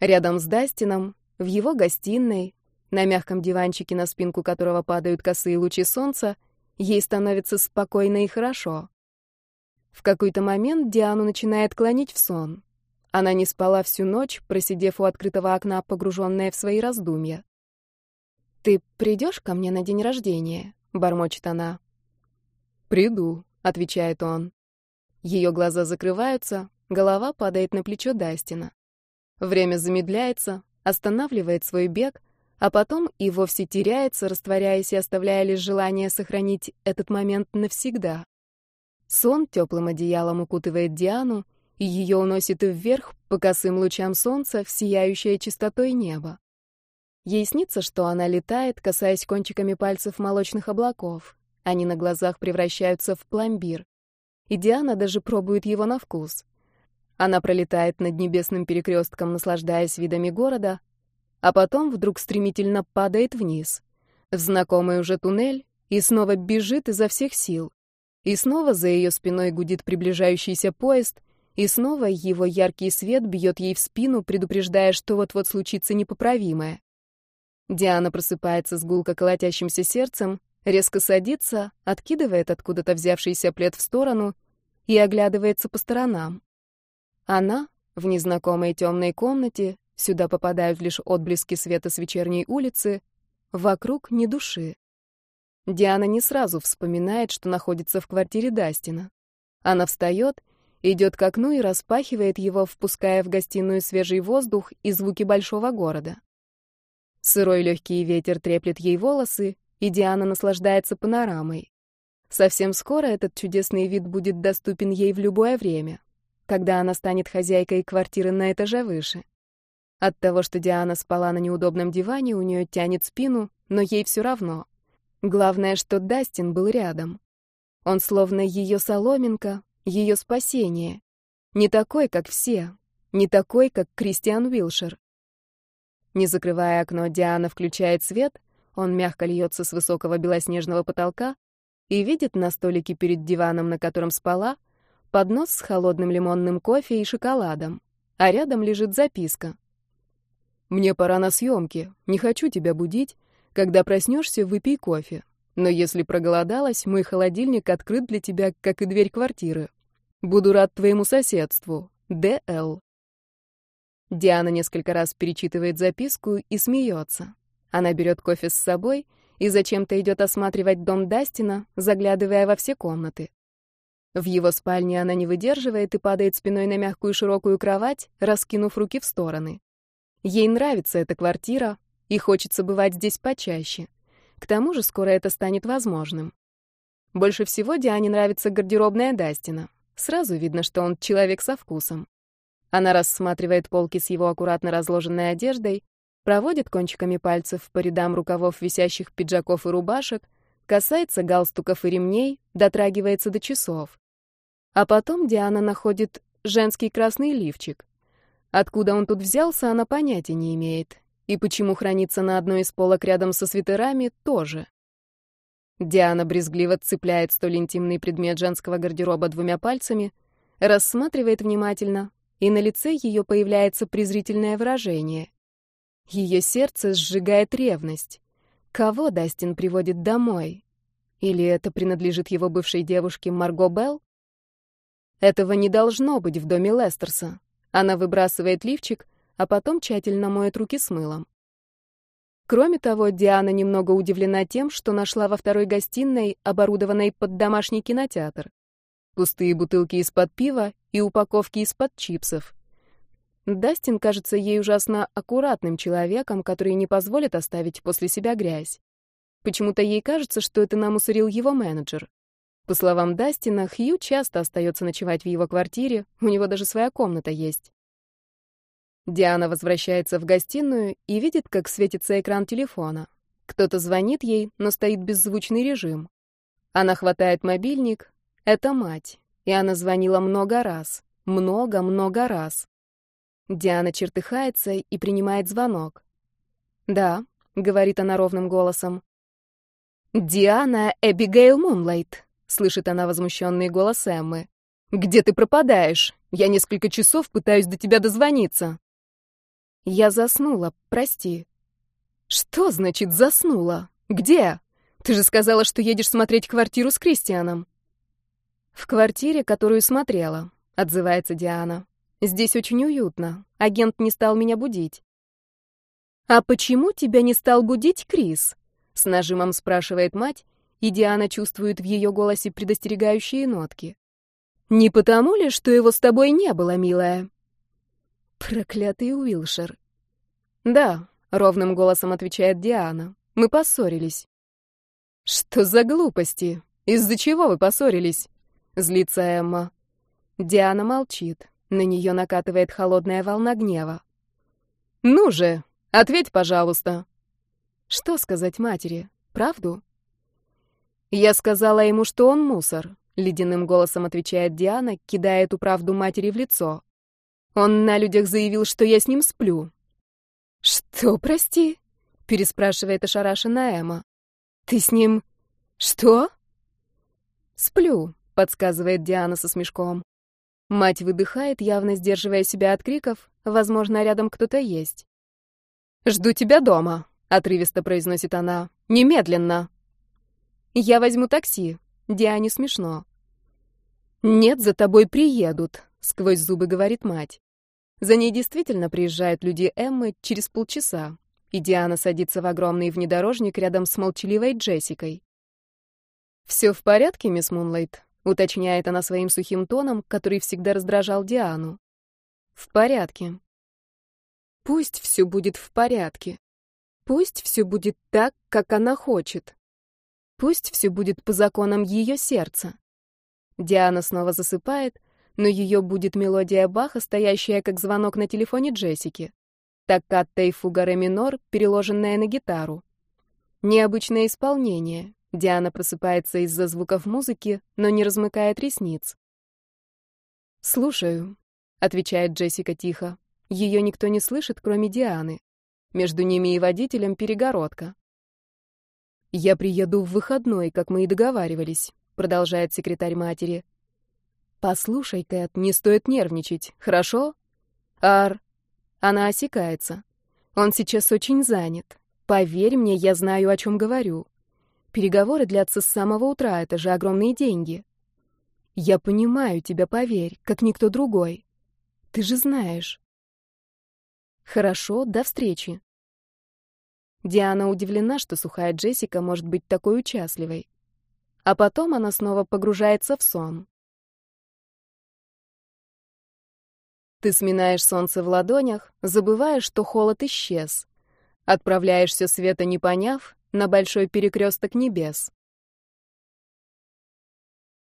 Рядом с Дастином, в его гостиной, на мягком диванчике, на спинку которого падают косые лучи солнца, ей становится спокойно и хорошо. В какой-то момент Диану начинает клонить в сон. Она не спала всю ночь, просидев у открытого окна, погруженная в свои раздумья. «Ты придешь ко мне на день рождения?» — бормочет она. «Приду», — отвечает он. Ее глаза закрываются, голова падает на плечо Дастина. Время замедляется, останавливает свой бег, а потом и вовсе теряется, растворяясь и оставляя лишь желание сохранить этот момент навсегда. Сон теплым одеялом укутывает Диану, и ее уносит вверх по косым лучам солнца в сияющее чистотой небо. Ей снится, что она летает, касаясь кончиками пальцев молочных облаков. Они на глазах превращаются в пломбир. И Диана даже пробует его на вкус. Она пролетает над небесным перекрестком, наслаждаясь видами города, а потом вдруг стремительно падает вниз, в знакомый уже туннель, и снова бежит изо всех сил. И снова за ее спиной гудит приближающийся поезд, и снова его яркий свет бьет ей в спину, предупреждая, что вот-вот случится непоправимое. Диана просыпается с гулко колотящимся сердцем, резко садится, откидывает откуда-то взявшийся плед в сторону и оглядывается по сторонам. Она в незнакомой темной комнате, сюда попадают лишь отблески света с вечерней улицы, вокруг ни души. Диана не сразу вспоминает, что находится в квартире Дастина. Она встает, идет к окну и распахивает его, впуская в гостиную свежий воздух и звуки большого города. Сырой легкий ветер треплет ей волосы, и Диана наслаждается панорамой. Совсем скоро этот чудесный вид будет доступен ей в любое время, когда она станет хозяйкой квартиры на этаже выше. От того, что Диана спала на неудобном диване, у нее тянет спину, но ей все равно. Главное, что Дастин был рядом. Он словно ее соломинка, ее спасение. Не такой, как все, не такой, как Кристиан Уилшер. Не закрывая окно, Диана включает свет, он мягко льется с высокого белоснежного потолка и видит на столике перед диваном, на котором спала, поднос с холодным лимонным кофе и шоколадом, а рядом лежит записка. «Мне пора на съемки, не хочу тебя будить. Когда проснешься, выпей кофе. Но если проголодалась, мой холодильник открыт для тебя, как и дверь квартиры. Буду рад твоему соседству. Д.Л. Диана несколько раз перечитывает записку и смеется. Она берет кофе с собой и зачем-то идет осматривать дом Дастина, заглядывая во все комнаты. В его спальне она не выдерживает и падает спиной на мягкую широкую кровать, раскинув руки в стороны. Ей нравится эта квартира, и хочется бывать здесь почаще. К тому же скоро это станет возможным. Больше всего Диане нравится гардеробная Дастина. Сразу видно, что он человек со вкусом. Она рассматривает полки с его аккуратно разложенной одеждой, проводит кончиками пальцев по рядам рукавов висящих пиджаков и рубашек, касается галстуков и ремней, дотрагивается до часов. А потом Диана находит женский красный лифчик. Откуда он тут взялся, она понятия не имеет. И почему хранится на одной из полок рядом со свитерами, тоже. Диана брезгливо цепляет столь интимный предмет женского гардероба двумя пальцами, рассматривает внимательно, и на лице ее появляется презрительное выражение. Ее сердце сжигает ревность. Кого Дастин приводит домой? Или это принадлежит его бывшей девушке Марго Белл? Этого не должно быть в доме Лестерса. Она выбрасывает лифчик, а потом тщательно моет руки с мылом. Кроме того, Диана немного удивлена тем, что нашла во второй гостиной, оборудованной под домашний кинотеатр. Пустые бутылки из-под пива и упаковки из-под чипсов. Дастин кажется ей ужасно аккуратным человеком, который не позволит оставить после себя грязь. Почему-то ей кажется, что это намусорил его менеджер. По словам Дастина, Хью часто остается ночевать в его квартире, у него даже своя комната есть. Диана возвращается в гостиную и видит, как светится экран телефона. Кто-то звонит ей, но стоит беззвучный режим. Она хватает мобильник. Это мать. И она звонила много раз. Много-много раз. Диана чертыхается и принимает звонок. «Да», — говорит она ровным голосом. «Диана Эбигейл Мунлайт», — слышит она возмущенный голос Эммы. «Где ты пропадаешь? Я несколько часов пытаюсь до тебя дозвониться». Я заснула, прости. Что значит заснула? Где? Ты же сказала, что едешь смотреть квартиру с Кристианом. В квартире, которую смотрела, отзывается Диана. Здесь очень уютно. Агент не стал меня будить. А почему тебя не стал будить Крис? С нажимом спрашивает мать, и Диана чувствует в ее голосе предостерегающие нотки. Не потому ли, что его с тобой не было, милая? Проклятый Уилшер. Да, ровным голосом отвечает Диана. Мы поссорились. Что за глупости? Из-за чего вы поссорились? Злится Эмма. Диана молчит. На нее накатывает холодная волна гнева. Ну же, ответь, пожалуйста. Что сказать матери? Правду? Я сказала ему, что он мусор, ледяным голосом отвечает Диана, кидая эту правду матери в лицо. Он на людях заявил, что я с ним сплю. Что, прости? переспрашивает ошарашенная Эмма. Ты с ним что? Сплю, подсказывает Диана со смешком. Мать выдыхает, явно сдерживая себя от криков. Возможно, рядом кто-то есть. «Жду тебя дома», — отрывисто произносит она. «Немедленно». «Я возьму такси». Диане смешно. «Нет, за тобой приедут», — сквозь зубы говорит мать. За ней действительно приезжают люди Эммы через полчаса, и Диана садится в огромный внедорожник рядом с молчаливой Джессикой. «Все в порядке, мисс Мунлайт?» — уточняет она своим сухим тоном, который всегда раздражал Диану. «В порядке». «Пусть все будет в порядке. Пусть все будет так, как она хочет. Пусть все будет по законам ее сердца». Диана снова засыпает, но ее будет мелодия Баха, стоящая как звонок на телефоне Джессики. Токкатто и фуга ре минор, переложенная на гитару. Необычное исполнение. Диана просыпается из-за звуков музыки, но не размыкает ресниц. «Слушаю», — отвечает Джессика тихо. Ее никто не слышит, кроме Дианы. Между ними и водителем перегородка. «Я приеду в выходной, как мы и договаривались», — продолжает секретарь матери. «Послушай, Кэт, не стоит нервничать, хорошо?» «Ар...» Она осекается. «Он сейчас очень занят. Поверь мне, я знаю, о чем говорю. Переговоры длятся с самого утра, это же огромные деньги. Я понимаю тебя, поверь, как никто другой. Ты же знаешь». «Хорошо, до встречи». Диана удивлена, что сухая Джессика может быть такой участливой. А потом она снова погружается в сон. Ты сминаешь солнце в ладонях, забываешь, что холод исчез. Отправляешься света не поняв на большой перекресток небес.